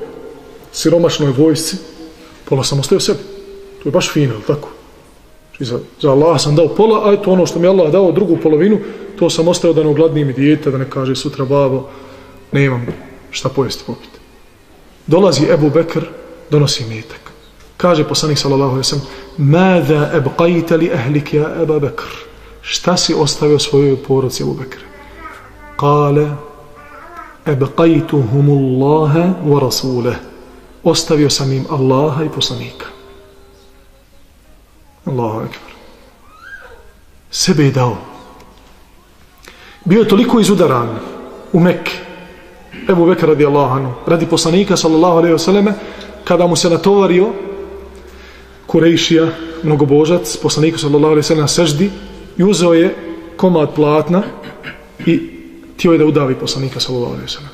siromašnoj vojsci, pola sam ostavio sebi. To je baš fino, tako? Znači za, za Allah sam dao pola, a to ono što mi Allah dao drugu polovinu, to sam ostavio da ne ogladnim i dijete, da ne kaže sutra babo, ne imam šta pojesti popiti. Dolazi Ebu Bekr, donosi metak. Kaže poslanik sallallahu alejhi ve sellem: "Mada abqaita li ahlik ya Abu Bekr?" Šta si ostavio svojoj porodici Abu Bekr? Kale: "Abqaituhum Allah wa rasulahu." Ostavio sam im Allaha i poslanika. Allahu ekber. Sebe je dao. Bio je toliko izudaran u Mekke. Ebu Bekr radi anhu, radi poslanika sallallahu alaihi vseleme, kada mu se natovario Kurejšija, mnogobožac, poslaniku sallallahu alaihi vseleme na seždi i uzeo je komad platna i tio je da udavi poslanika sallallahu alaihi vseleme.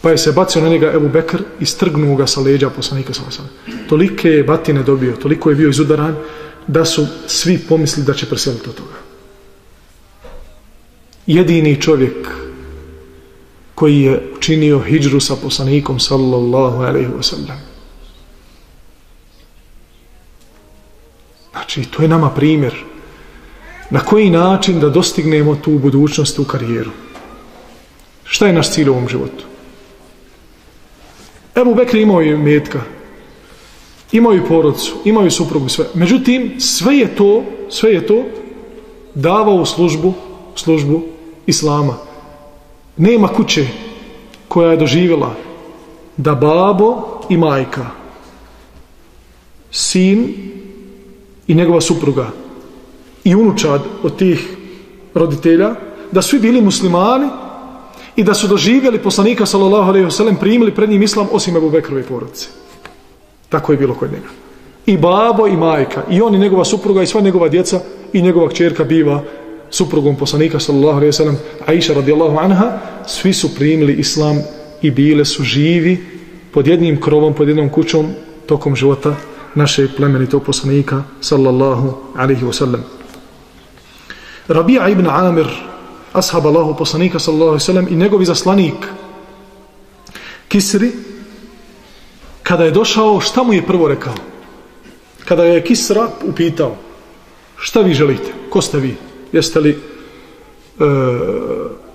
Pa je se bacio na njega Ebu Bekr i strgnuo ga sa leđa poslanika sallallahu alaihi vseleme. Tolike je batine dobio, toliko je bio izudaran da su svi pomislili da će preseliti od toga. Jedini čovjek koji je učinio hijđru sa poslanikom sallallahu alaihi wa sallam. Znači, to je nama primjer. Na koji način da dostignemo tu budućnost u karijeru? Šta je naš cilj u ovom životu? Ebu Bekri imao je metka, imao je porodcu, imao je suprugu, sve. Međutim, sve je to, sve je to davao u službu, službu Islama. Nema kuće koja je doživjela da babo i majka, sin i njegova supruga i unučad od tih roditelja, da su bili muslimani i da su doživjeli poslanika sallallahu alejhi ve sellem primili pred njim islam osim Abu Bekrove porodice. Tako je bilo kod njega. I babo i majka, i on i njegova supruga i sva njegova djeca i njegova kćerka biva suprugom poslanika sallallahu alejhi ve sellem Aisha radijallahu anha, svi su primili islam i bile su živi pod jednim krovom, pod jednom kućom tokom života naše plemenitog poslanika sallallahu alaihi wasallam. Rabija ibn Amir, ashab Allahu poslanika sallallahu alaihi wasallam i njegov zaslanik Kisri, kada je došao, šta mu je prvo rekao? Kada je Kisra upitao, šta vi želite? Ko ste vi? Jeste li e,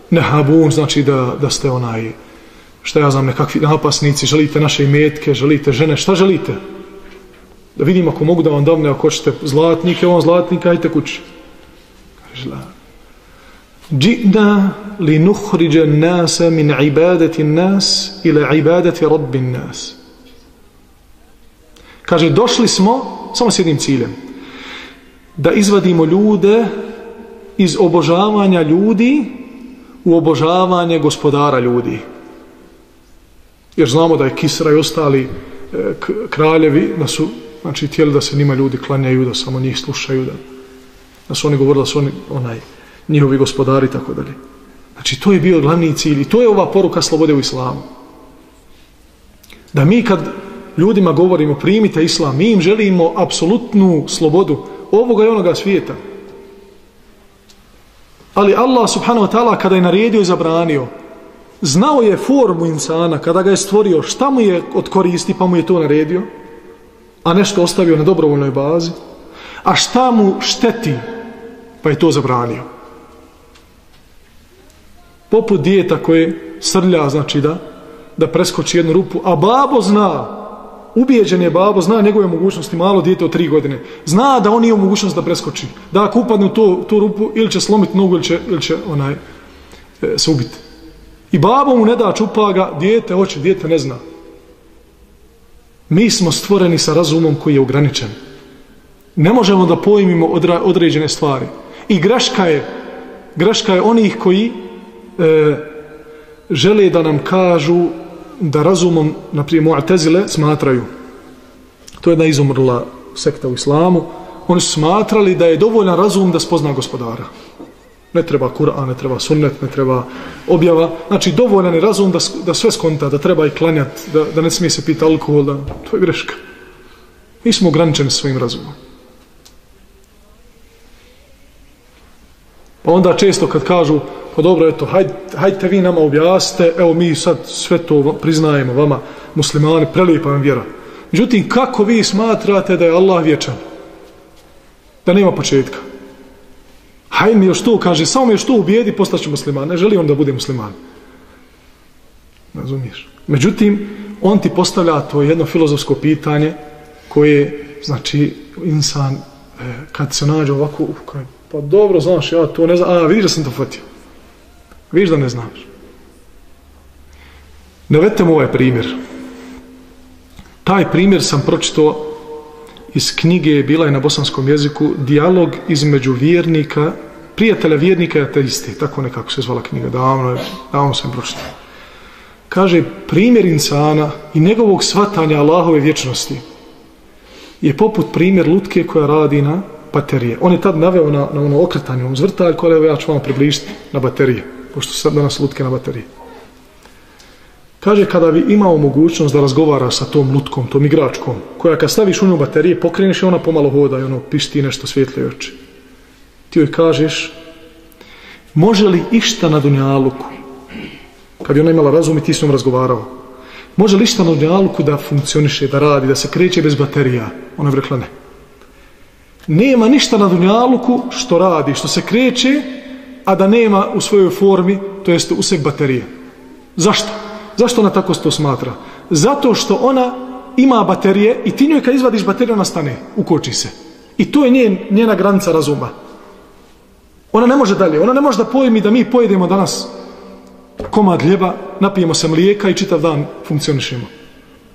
nehabun, znači da, da ste onaj, šta ja znam, nekakvi napasnici, želite naše imetke, želite žene, šta želite? da vidim ako mogu da vam davne ako hoćete zlatnike, on zlatnika, ajte kući. Kaže, la. Džidna li nuhriđe nasa min ibadeti nas ila ibadati rabbin nas. Kaže, došli smo samo s jednim ciljem. Da izvadimo ljude iz obožavanja ljudi u obožavanje gospodara ljudi. Jer znamo da je Kisra i ostali e, kraljevi, da su znači tijeli da se njima ljudi klanjaju, da samo njih slušaju, da, da su oni govorili da su oni onaj, njihovi gospodari i tako dalje. Znači to je bio glavni cilj i to je ova poruka slobode u islamu. Da mi kad ljudima govorimo primite islam, mi im želimo apsolutnu slobodu ovoga i onoga svijeta. Ali Allah subhanahu wa ta'ala kada je naredio i zabranio, znao je formu insana kada ga je stvorio, šta mu je od koristi pa mu je to naredio, a nešto ostavio na dobrovoljnoj bazi, a šta mu šteti pa je to zabranio. Poput dijeta koje srlja, znači da, da preskoči jednu rupu, a babo zna, ubijeđen je babo, zna njegove mogućnosti, malo dijete od tri godine, zna da on nije u mogućnost da preskoči, da ako upadne u to, tu rupu, ili će slomiti nogu, ili će, ili će onaj, e, se ubiti. I babo mu ne da čupa ga, dijete hoće, dijete ne zna. Mi smo stvoreni sa razumom koji je ograničen. Ne možemo da pojmimo odra, određene stvari. I greška je, greška je onih koji e, žele da nam kažu da razumom, naprijed Mu'tezile, smatraju. To je jedna izumrla sekta u islamu. Oni su smatrali da je dovoljan razum da spozna gospodara. Ne treba Kur'an, ne treba sunnet, ne treba objava. Znači, dovoljan je razum da, da sve skonta, da treba i klanjat, da, da ne smije se piti alkohol, da, to je greška. Mi smo ograničeni svojim razumom. Pa onda često kad kažu, pa dobro, eto, hajde, hajte vi nama objasnite, evo mi sad sve to priznajemo vama, muslimani, prelijepa vam vjera. Međutim, kako vi smatrate da je Allah vječan? Da nema početka? Hajde mi još to, kaže, samo mi još to ubijedi, postaću musliman. Ne želi on da bude musliman. Razumiješ? Međutim, on ti postavlja to jedno filozofsko pitanje koje, znači, insan, e, kad se nađe ovako, pa dobro, znaš, ja to ne znam, a vidiš da sam to fatio. Viš da ne znaš. Navetemo ovaj primjer. Taj primjer sam pročito iz knjige, bila je na bosanskom jeziku, dijalog između vjernika, prijatelja vjernika i ateiste, tako nekako se zvala knjiga, davno, davno sam pročito. Kaže, primjer insana i njegovog svatanja Allahove vječnosti je poput primjer lutke koja radi na baterije. On je tad naveo na, na ono okretanje, on zvrtalj, koje ja ću vam približiti na baterije, pošto sam danas lutke na bateriji. Kaže, kada bi imao mogućnost da razgovara sa tom lutkom, tom igračkom, koja kad staviš u nju baterije, pokreniš i ona pomalo hoda i ono pišti nešto svijetle oči. Ti joj kažeš, može li išta na Dunjaluku, kad bi ona imala razum i ti s njom razgovarao, može li išta na Dunjaluku da funkcioniše, da radi, da se kreće bez baterija? Ona je rekla ne nema ništa na dunjaluku što radi, što se kreće, a da nema u svojoj formi, to jest u baterije. Zašto? Zašto ona tako to smatra? Zato što ona ima baterije i ti njoj kad izvadiš bateriju, ona stane, ukoči se. I to je njen, njena granica razuma. Ona ne može dalje. Ona ne može da pojmi da mi pojedemo danas komad ljeba, napijemo se mlijeka i čitav dan funkcionišemo.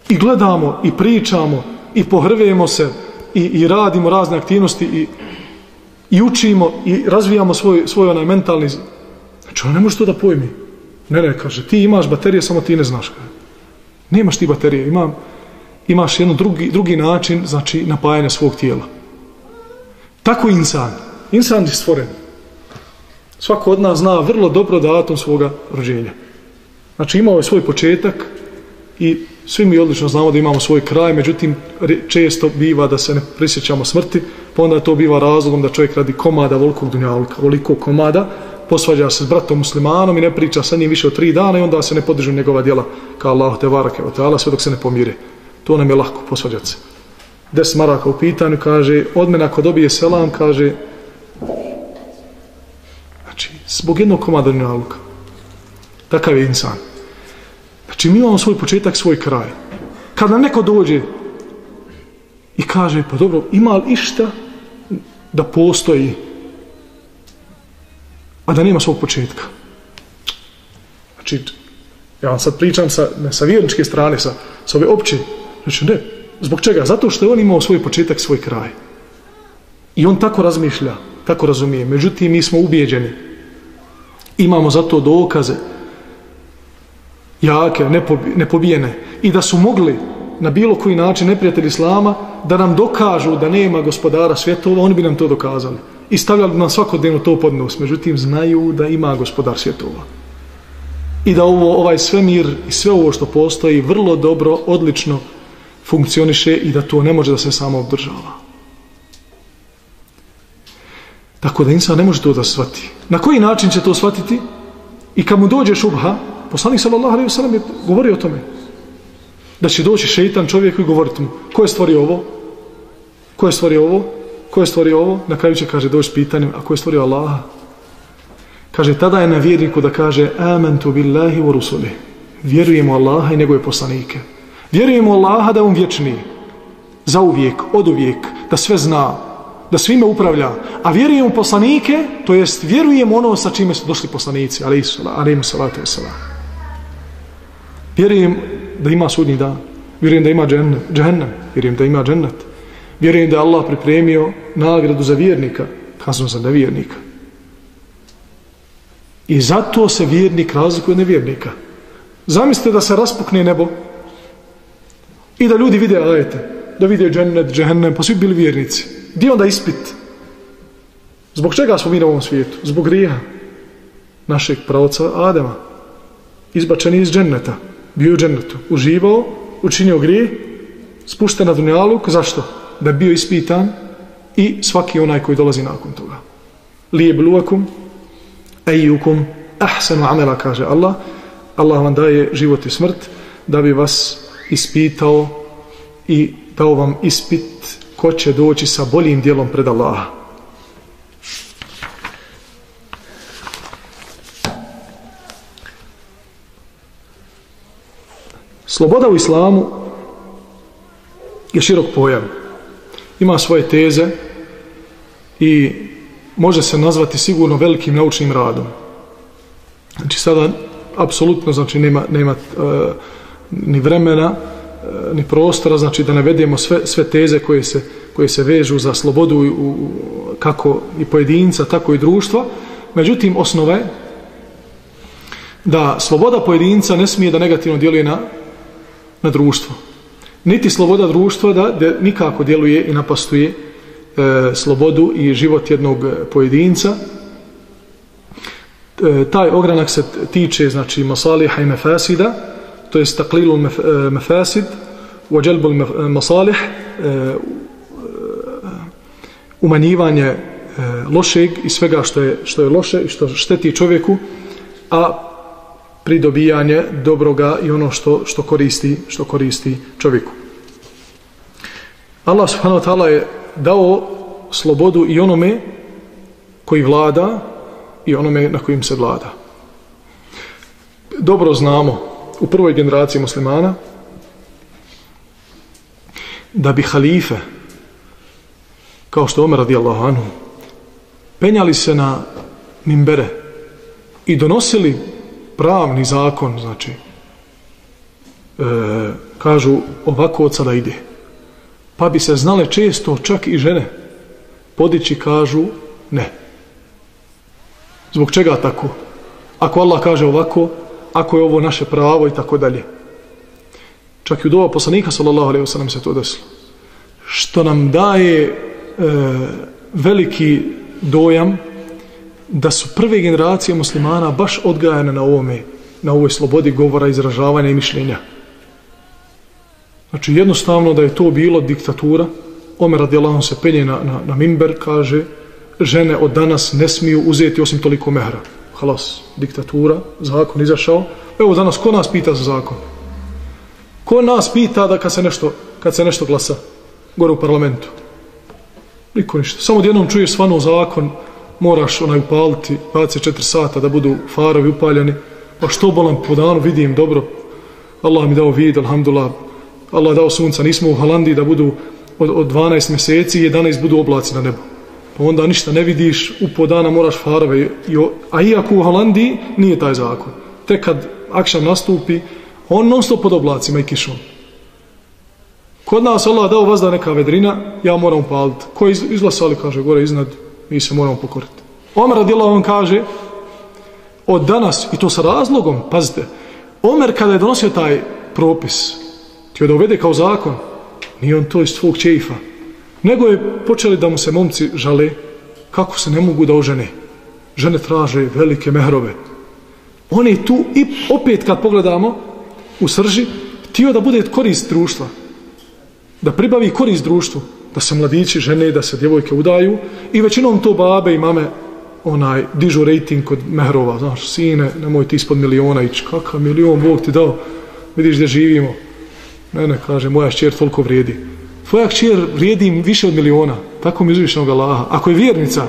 I gledamo, i pričamo, i pohrvemo se, i, i radimo razne aktivnosti i, i učimo i razvijamo svoj, svoj onaj mentalni znači on ne može to da pojmi. Ne ne kaže ti imaš baterije samo ti ne znaš kaže. nemaš ti baterije imam, imaš jedan drugi, drugi način znači napajanja svog tijela. Tako insan. Insan je stvoren. Svako od nas zna vrlo dobro datum svoga rođenja. Znači imao je svoj početak i svi mi odlično znamo da imamo svoj kraj, međutim često biva da se ne prisjećamo smrti, pa onda to biva razlogom da čovjek radi komada volikog dunjalka, voliko komada, posvađa se s bratom muslimanom i ne priča sa njim više od tri dana i onda se ne podižu njegova djela kao Allah te varake o teala sve dok se ne pomire. To nam je lako posvađati se. Des maraka u pitanju kaže, od mene ako dobije selam, kaže, znači, zbog jednog komada dunjalka. Takav je insan. Znači mi imamo svoj početak, svoj kraj. Kad nam neko dođe i kaže, pa dobro, ima li išta da postoji, a da nema svog početka? Znači, ja vam sad pričam sa, ne, sa vjerničke strane, sa, sa ove opće. Znači, ne, zbog čega? Zato što je on imao svoj početak, svoj kraj. I on tako razmišlja, tako razumije. Međutim, mi smo ubijeđeni. Imamo zato dokaze, jake, nepobijene i da su mogli na bilo koji način neprijatelji Islama da nam dokažu da nema gospodara svjetova, oni bi nam to dokazali. I stavljali nam svakodnevno to pod nos. Međutim, znaju da ima gospodar svjetova. I da ovo, ovaj svemir i sve ovo što postoji vrlo dobro, odlično funkcioniše i da to ne može da se samo obdržava. Tako da insan ne može to da shvati. Na koji način će to shvatiti? I kad mu dođe šubha, poslanik sallallahu alaihi wa sallam je govorio o tome. Da će doći šeitan čovjeku i govoriti mu, ko je stvorio ovo? Ko je stvorio ovo? Ko je stvorio ovo? Na kraju će, kaže, doći pitanjem, a ko je stvorio Allaha? Kaže, tada je na vjerniku da kaže, amantu billahi wa rusuli. Vjerujemo Allaha i njegove poslanike. Vjerujemo Allaha da je on vječni. Za uvijek, od uvijek, da sve zna, da svime upravlja. A vjerujemo poslanike, to jest vjerujemo ono sa čime su došli poslanici, alaihi salatu wasalam. Vjerujem da ima sudnji dan. Vjerujem da ima džennet. Vjerujem da ima džennet. Vjerujem da Allah pripremio nagradu za vjernika, kaznom za nevjernika. I zato se vjernik razlikuje od nevjernika. Zamislite da se raspukne nebo i da ljudi vide ajete, da vide džennet, džennem, pa svi bili vjernici. Gdje onda ispit? Zbog čega smo mi na ovom svijetu? Zbog grija našeg pravca Adema. Izbačeni iz dženneta. Bio u džennetu. Uživao, učinio grije, spušten na dunjaluk. Zašto? Da bio ispitan i svaki onaj koji dolazi nakon toga. Lije bluakum, ejukum, ahsanu amela, kaže Allah. Allah vam daje život i smrt da bi vas ispitao i dao vam ispit ko će doći sa boljim dijelom pred Allaha. Sloboda u islamu je širok pojam. Ima svoje teze i može se nazvati sigurno velikim naučnim radom. Znači sada apsolutno znači nema, nema e, ni vremena e, ni prostora, znači da navedemo sve, sve teze koje se, koje se vežu za slobodu u, u, kako i pojedinca, tako i društva. Međutim, osnova je da sloboda pojedinca ne smije da negativno djeluje na, na društvo. Niti sloboda društva da, da nikako djeluje i napastuje e, slobodu i život jednog e, pojedinca. E, taj ogranak se tiče znači masaliha i mefasida, to je staklilu e, mefasid u ođelbu e, masalih umanjivanje lošeg i svega što je, što je loše i što šteti čovjeku a pridobijanje dobroga i ono što, što koristi što koristi čovjeku. Allah subhanahu wa ta'ala je dao slobodu i onome koji vlada i onome na kojim se vlada. Dobro znamo u prvoj generaciji muslimana da bi halife kao što Omer radijallahu anhu penjali se na mimbere i donosili pravni zakon znači e, kažu ovako od sada ide pa bi se znale često čak i žene podići kažu ne zbog čega tako ako Allah kaže ovako ako je ovo naše pravo i tako dalje. Čak i u doba poslanika sallallahu alejhi ve sellem se to desilo. Što nam daje e, veliki dojam da su prve generacije muslimana baš odgajane na ovome, na ovoj slobodi govora, izražavanja i mišljenja. Znači jednostavno da je to bilo diktatura, Omer radijallahu se penje na, na, na mimber, kaže, žene od danas ne smiju uzeti osim toliko mehra halas, diktatura, zakon izašao. Evo danas, ko nas pita za zakon? Ko nas pita da kad se nešto, kad se nešto glasa gore u parlamentu? Niko ništa. Samo jednom čuješ svano zakon, moraš onaj upaliti 24 sata da budu farovi upaljeni. Pa što bolam po danu, vidim dobro. Allah mi dao vid, alhamdulillah. Allah dao sunca. Nismo u Holandiji da budu od, od 12 mjeseci 11 budu oblaci na nebu pa onda ništa ne vidiš, u po dana moraš farove, a iako u Holandiji nije taj zakon. Tek kad akšan nastupi, on non stop pod oblacima i kišom. Kod nas Allah dao vazda neka vedrina, ja moram upaliti. Ko iz, izglasali, kaže, gore iznad, mi se moramo pokoriti. Omer radila on kaže, od danas, i to sa razlogom, pazite, Omer kada je donosio taj propis, ti je da uvede kao zakon, nije on to iz svog čeifa, nego je počeli da mu se momci žale kako se ne mogu da ožene. Žene traže velike mehrove. On je tu i opet kad pogledamo u srži, htio da bude korist društva. da pribavi korist društvu, da se mladići žene, da se djevojke udaju i većinom to babe i mame onaj dižu rating kod mehrova, znaš, sine, nemoj ti ispod miliona ići, kakav milion Bog ti dao, vidiš gdje živimo. Ne, ne, kaže, moja šćer toliko vrijedi. Tvoja šćer vrijedi više od miliona, tako mi uzvišnog Allaha. Ako je vjernica,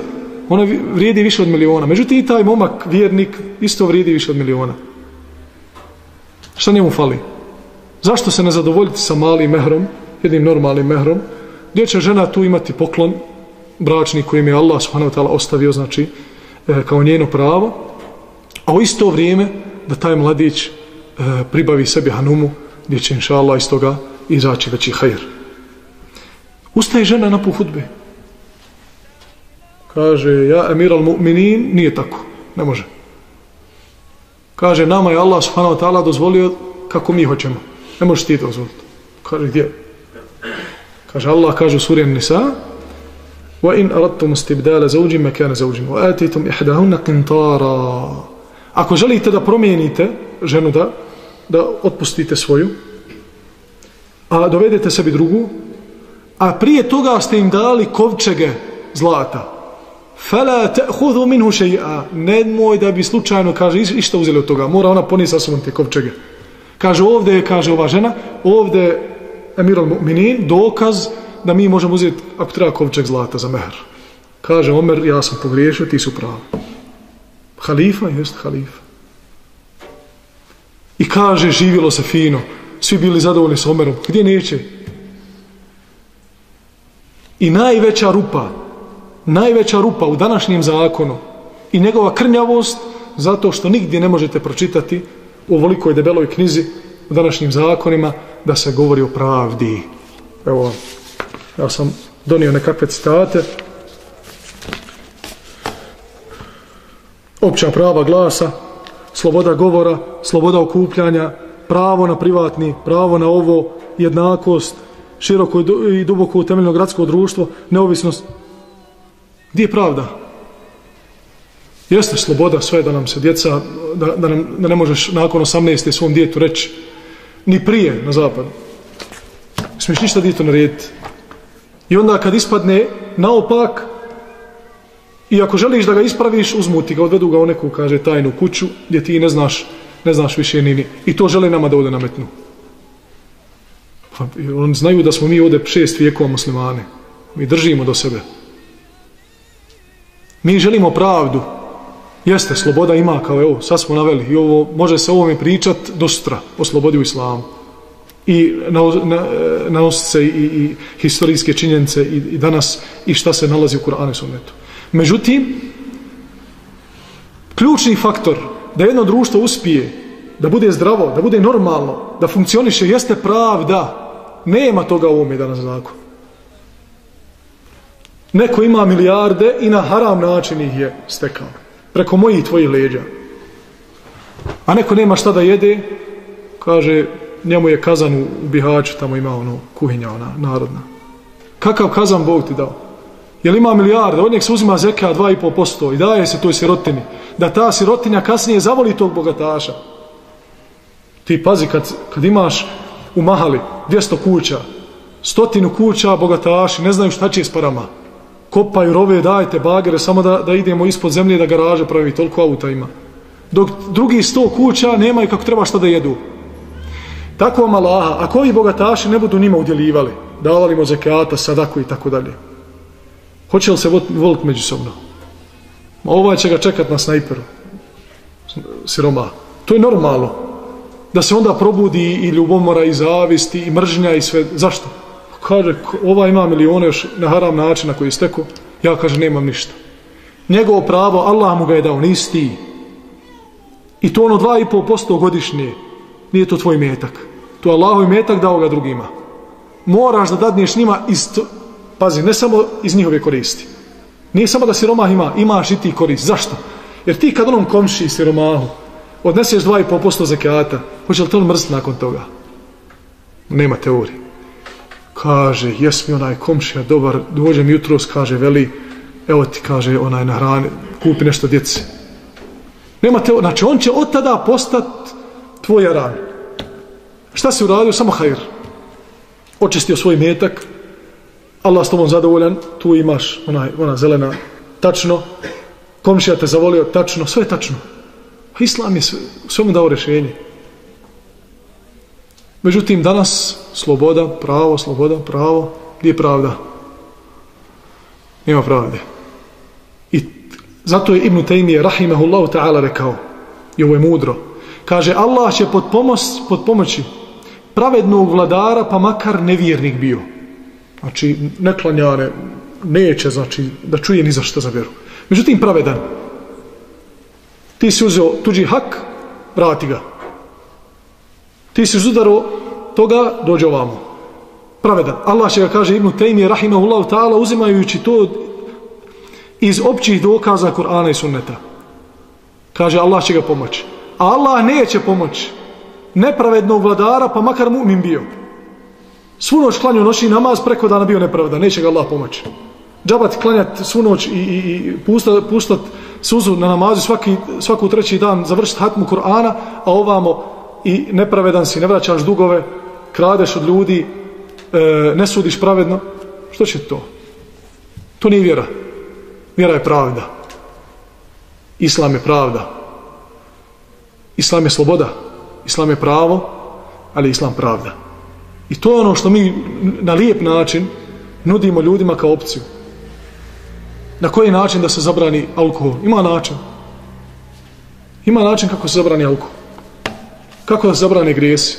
ona vrijedi više od miliona. Međutim, i taj momak, vjernik, isto vrijedi više od miliona. Šta njemu fali? Zašto se ne zadovoljiti sa malim mehrom, jednim normalnim mehrom, gdje će žena tu imati poklon, bračni kojim je Allah subhanahu wa ta'ala ostavio, znači, e, kao njeno pravo, a u isto vrijeme da taj mladić e, pribavi sebi hanumu, gdje će, inša Allah, iz toga izaći veći hajr. Ustaje žena na puhudbe. Kaže, ja emir al mu'minin, nije tako, ne može. Kaže, nama je Allah subhanahu wa ta'ala dozvolio kako mi hoćemo. Ne možeš ti dozvoliti. Kaže, gdje? Kaže Allah kaže u suri An-Nisa: "Wa in aradtum istibdala zawjin makana zawjin wa atitum ihdahunna qintara." Ako želite da promijenite ženu da da otpustite svoju a dovedete sebi drugu a prije toga ste im dali kovčege zlata fala ta'khudhu minhu shay'a nemoj da bi slučajno kaže išta uzeli od toga mora ona ponijeti sa sobom te kovčege kaže ovdje je kaže ova žena ovdje Emir al-Mu'minin, dokaz da mi možemo uzeti, ako treba kovčeg zlata za mehr. Kaže Omer, ja sam pogriješio, ti su pravi. Halifa, jest halifa. I kaže, živjelo se fino, svi bili zadovoljni s Omerom. Gdje neće? I najveća rupa, najveća rupa u današnjem zakonu i njegova krnjavost, zato što nigdje ne možete pročitati u ovolikoj debeloj knjizi u današnjim zakonima da se govori o pravdi. Evo, ja sam donio nekakve citate. Opća prava glasa, sloboda govora, sloboda okupljanja, pravo na privatni, pravo na ovo, jednakost, široko i duboko utemeljeno gradsko društvo, neovisnost. Gdje je pravda? Jeste sloboda sve da nam se djeca, da, da, nam, da ne možeš nakon 18. svom djetu reći ni prije na zapadu. Smiješ ništa dito narediti. I onda kad ispadne naopak, i ako želiš da ga ispraviš, uzmuti ga, odvedu ga u neku, kaže, tajnu kuću, gdje ti ne znaš, ne znaš više nini. I to žele nama da ovdje nametnu. Pa, oni znaju da smo mi ovdje šest vijekova muslimane. Mi držimo do sebe. Mi želimo pravdu. Jeste, sloboda ima, kao evo, sad smo naveli. I ovo, može se ovome pričat do sutra o slobodi u islamu. I na, na, na se i, i historijske činjenice i, i danas i šta se nalazi u Kur'anu i Sunnetu. Međutim, ključni faktor da jedno društvo uspije, da bude zdravo, da bude normalno, da funkcioniše, jeste pravda. Nema toga u ovome danas zakonu. Neko ima milijarde i na haram način ih je stekao. Preko mojih tvojih leđa. A neko nema šta da jede, kaže, njemu je kazan u Bihaću, tamo ima ono kuhinja, ona narodna. Kakav kazan Bog ti dao? Jel ima milijarde, od njeg se uzima zeka 2,5% i daje se toj sirotini. Da ta sirotinja kasnije zavoli tog bogataša. Ti pazi, kad, kad imaš u Mahali 200 kuća, stotinu kuća, bogataši, ne znaju šta će s parama kopaju rove, dajte bagere, samo da, da idemo ispod zemlje da garaže pravi, toliko auta ima. Dok drugi sto kuća nemaju kako treba šta da jedu. Tako vam Allaha, a koji bogataši ne budu njima udjelivali, davali mu zekata, sadaku i tako dalje. Hoće li se voliti međusobno? Ma ovaj će ga čekat na snajperu. Siroma. To je normalno. Da se onda probudi i ljubomora i zavisti i mržnja i sve. Zašto? Kaže, ova ima milione još na haram način na koji isteko, ja kaže, nemam ništa. Njegovo pravo, Allah mu ga je dao, nisi ti. I to ono 2,5% godišnje, nije to tvoj metak. To je Allahov metak dao ga drugima. Moraš da dadneš njima iz, pazi, ne samo iz njihove koristi. Nije samo da siromah ima, imaš i ti korist. Zašto? Jer ti kad onom komši siromahu odneseš 2,5% zakijata, hoće li to mrziti nakon toga? Nema teorije kaže, jes mi onaj komšija dobar, dođem jutros, kaže, veli, evo ti, kaže, onaj na hrani, kupi nešto djece. Nema te, znači, on će od tada postat tvoja ran. Šta si uradio? Samo hajr. očistio svoj metak, Allah s tobom zadovoljan, tu imaš onaj, ona zelena, tačno, komšija te zavolio, tačno, sve je tačno. Islam je sve, svemu dao rješenje. Međutim, danas sloboda, pravo, sloboda, pravo, gdje je pravda? Nema pravde. I zato je Ibn Taymije, rahimahullahu ta'ala, rekao, i ovo je mudro, kaže, Allah će pod, pomoć, pod pomoći pravednog vladara, pa makar nevjernik bio. Znači, neklanjane, neće, znači, da čuje ni za što za vjeru. Međutim, pravedan. Ti si uzeo tuđi hak, vrati ga. Ti si uzudaro toga, dođe ovamo. Pravedan. Allah će ga kaže Ibnu Tejmi, rahimahullahu ta'ala, uzimajući to iz općih dokaza Kur'ana i sunneta. Kaže, Allah će ga pomoći. A Allah neće pomoći nepravednog vladara, pa makar mu'min bio. Svu noć klanju noći namaz, preko dana bio nepravedan, neće ga Allah pomoći. Džabat klanjat svu noć i, i, i pustat, pustat suzu na namazu svaki, svaku treći dan, završiti hatmu Kur'ana, a ovamo i nepravedan si, ne vraćaš dugove, kradeš od ljudi, e, ne sudiš pravedno, što će to? To nije vjera. Vjera je pravda. Islam je pravda. Islam je sloboda. Islam je pravo, ali Islam pravda. I to je ono što mi na lijep način nudimo ljudima kao opciju. Na koji način da se zabrani alkohol? Ima način. Ima način kako se zabrani alkohol. Kako da se zabrane grijesi?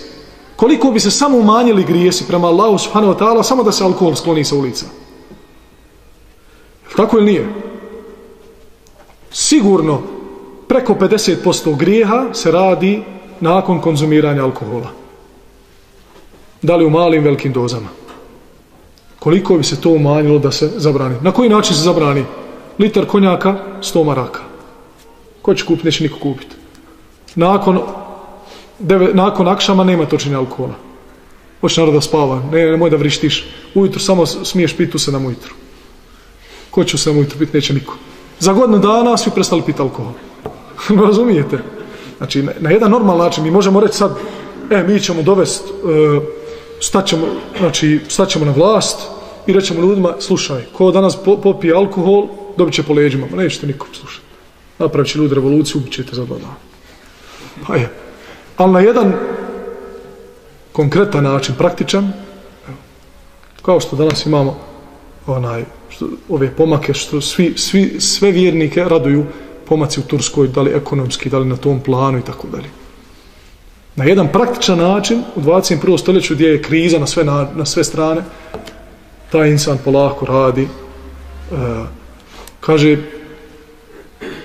Koliko bi se samo umanjili grijesi prema Allahu subhanahu wa ta'ala samo da se alkohol skloni sa ulica? Tako ili nije? Sigurno preko 50% grijeha se radi nakon konzumiranja alkohola. Da li u malim, velikim dozama? Koliko bi se to umanjilo da se zabrani? Na koji način se zabrani? Litar konjaka, 100 maraka. Ko će kupiti? Neće niko kupiti. Nakon, deve, nakon akšama nema točenja alkohola. Hoće narod da spava. Ne, nemoj da vrištiš. Ujutru samo smiješ piti tu se na ujutru. Ko će se na ujutru piti? Neće niko. Za godinu dana svi prestali piti alkohol. Razumijete? Znači, na, na jedan normalan način mi možemo reći sad, e, mi ćemo dovesti, e, staćemo, znači, staćemo na vlast i rećemo ljudima, slušaj, ko danas po, popije alkohol, dobit će po leđima. Ma nećete nikom slušati. Napravit će ljudi revoluciju, ubit ćete za dva dana. Pa je. Ali na jedan konkretan način, praktičan, kao što danas imamo onaj, što, ove pomake, što svi, svi, sve vjernike raduju, pomaci u Turskoj, da li ekonomski, da li na tom planu i tako dalje. Na jedan praktičan način, u 21. stoljeću gdje je kriza na sve, na, na sve strane, taj insan polako radi, e, kaže,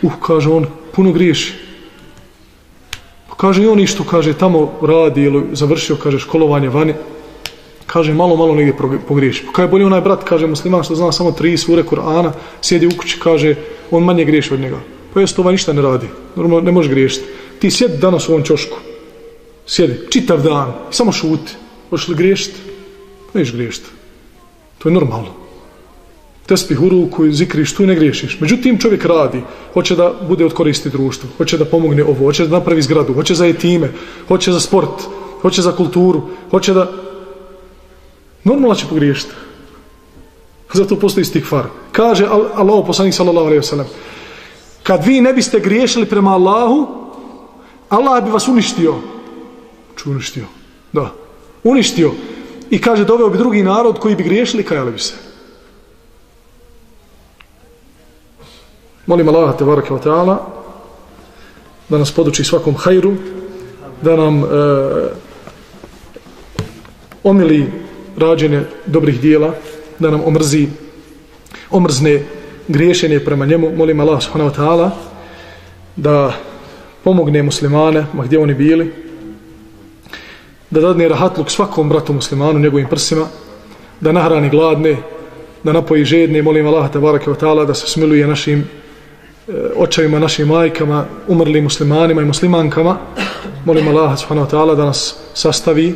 uh, kaže on, puno griješi. Kaže i oni što, kaže, tamo radi ili završio, kaže, školovanje vani, kaže, malo, malo negdje pogriješi. Kaže, bolje onaj brat, kaže, musliman što zna samo tri sure Kur'ana, sjedi u kući, kaže, on manje griješi od njega. Pa jesu to ovaj ništa ne radi. Normalno ne možeš griješiti. Ti sjedi danas u ovom čošku. Sjedi. Čitav dan. Samo šuti. Možeš li griješiti? Pa neš griješiti. To je normalno. Tespih u ruku i zikriš tu i ne griješiš. Međutim, čovjek radi. Hoće da bude od koristi društvu. Hoće da pomogne ovo. Hoće da napravi zgradu. Hoće za etime. Hoće za sport. Hoće za kulturu. Hoće da... Normalno će pogriješiti. Zato postoji stikfar. Kaže Allah poslanik sallallahu alaihi wasallam kad vi ne biste griješili prema Allahu, Allah bi vas uništio. Ču uništio? Da. Uništio. I kaže, doveo bi drugi narod koji bi griješili, kajali bi se. Molim Allah, te baraka ta'ala, da nas poduči svakom hajru, da nam e, omili rađene dobrih dijela, da nam omrzi, omrzne griješenje prema njemu, molim Allah subhanahu wa ta'ala da pomogne muslimane, ma gdje oni bili, da dadne rahatluk svakom bratu muslimanu, njegovim prsima, da nahrani gladne, da napoji žedne, molim Allah tabaraka wa ta'ala da se smiluje našim E, očevima, našim majkama, umrlim muslimanima i muslimankama, molim Allah subhanahu wa ta'ala da nas sastavi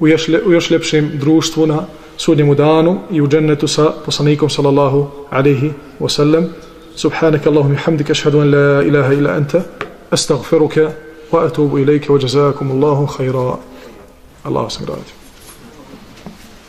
u još, u još ljepšem društvu na sudnjemu danu i u džennetu sa poslanikom sallallahu alaihi wa sallam. Subhanaka Allahum i hamdika ashhadu an la ilaha ila anta astaghfiruka wa atubu ilaika wa jazakum Allahu khaira. Allahu sam.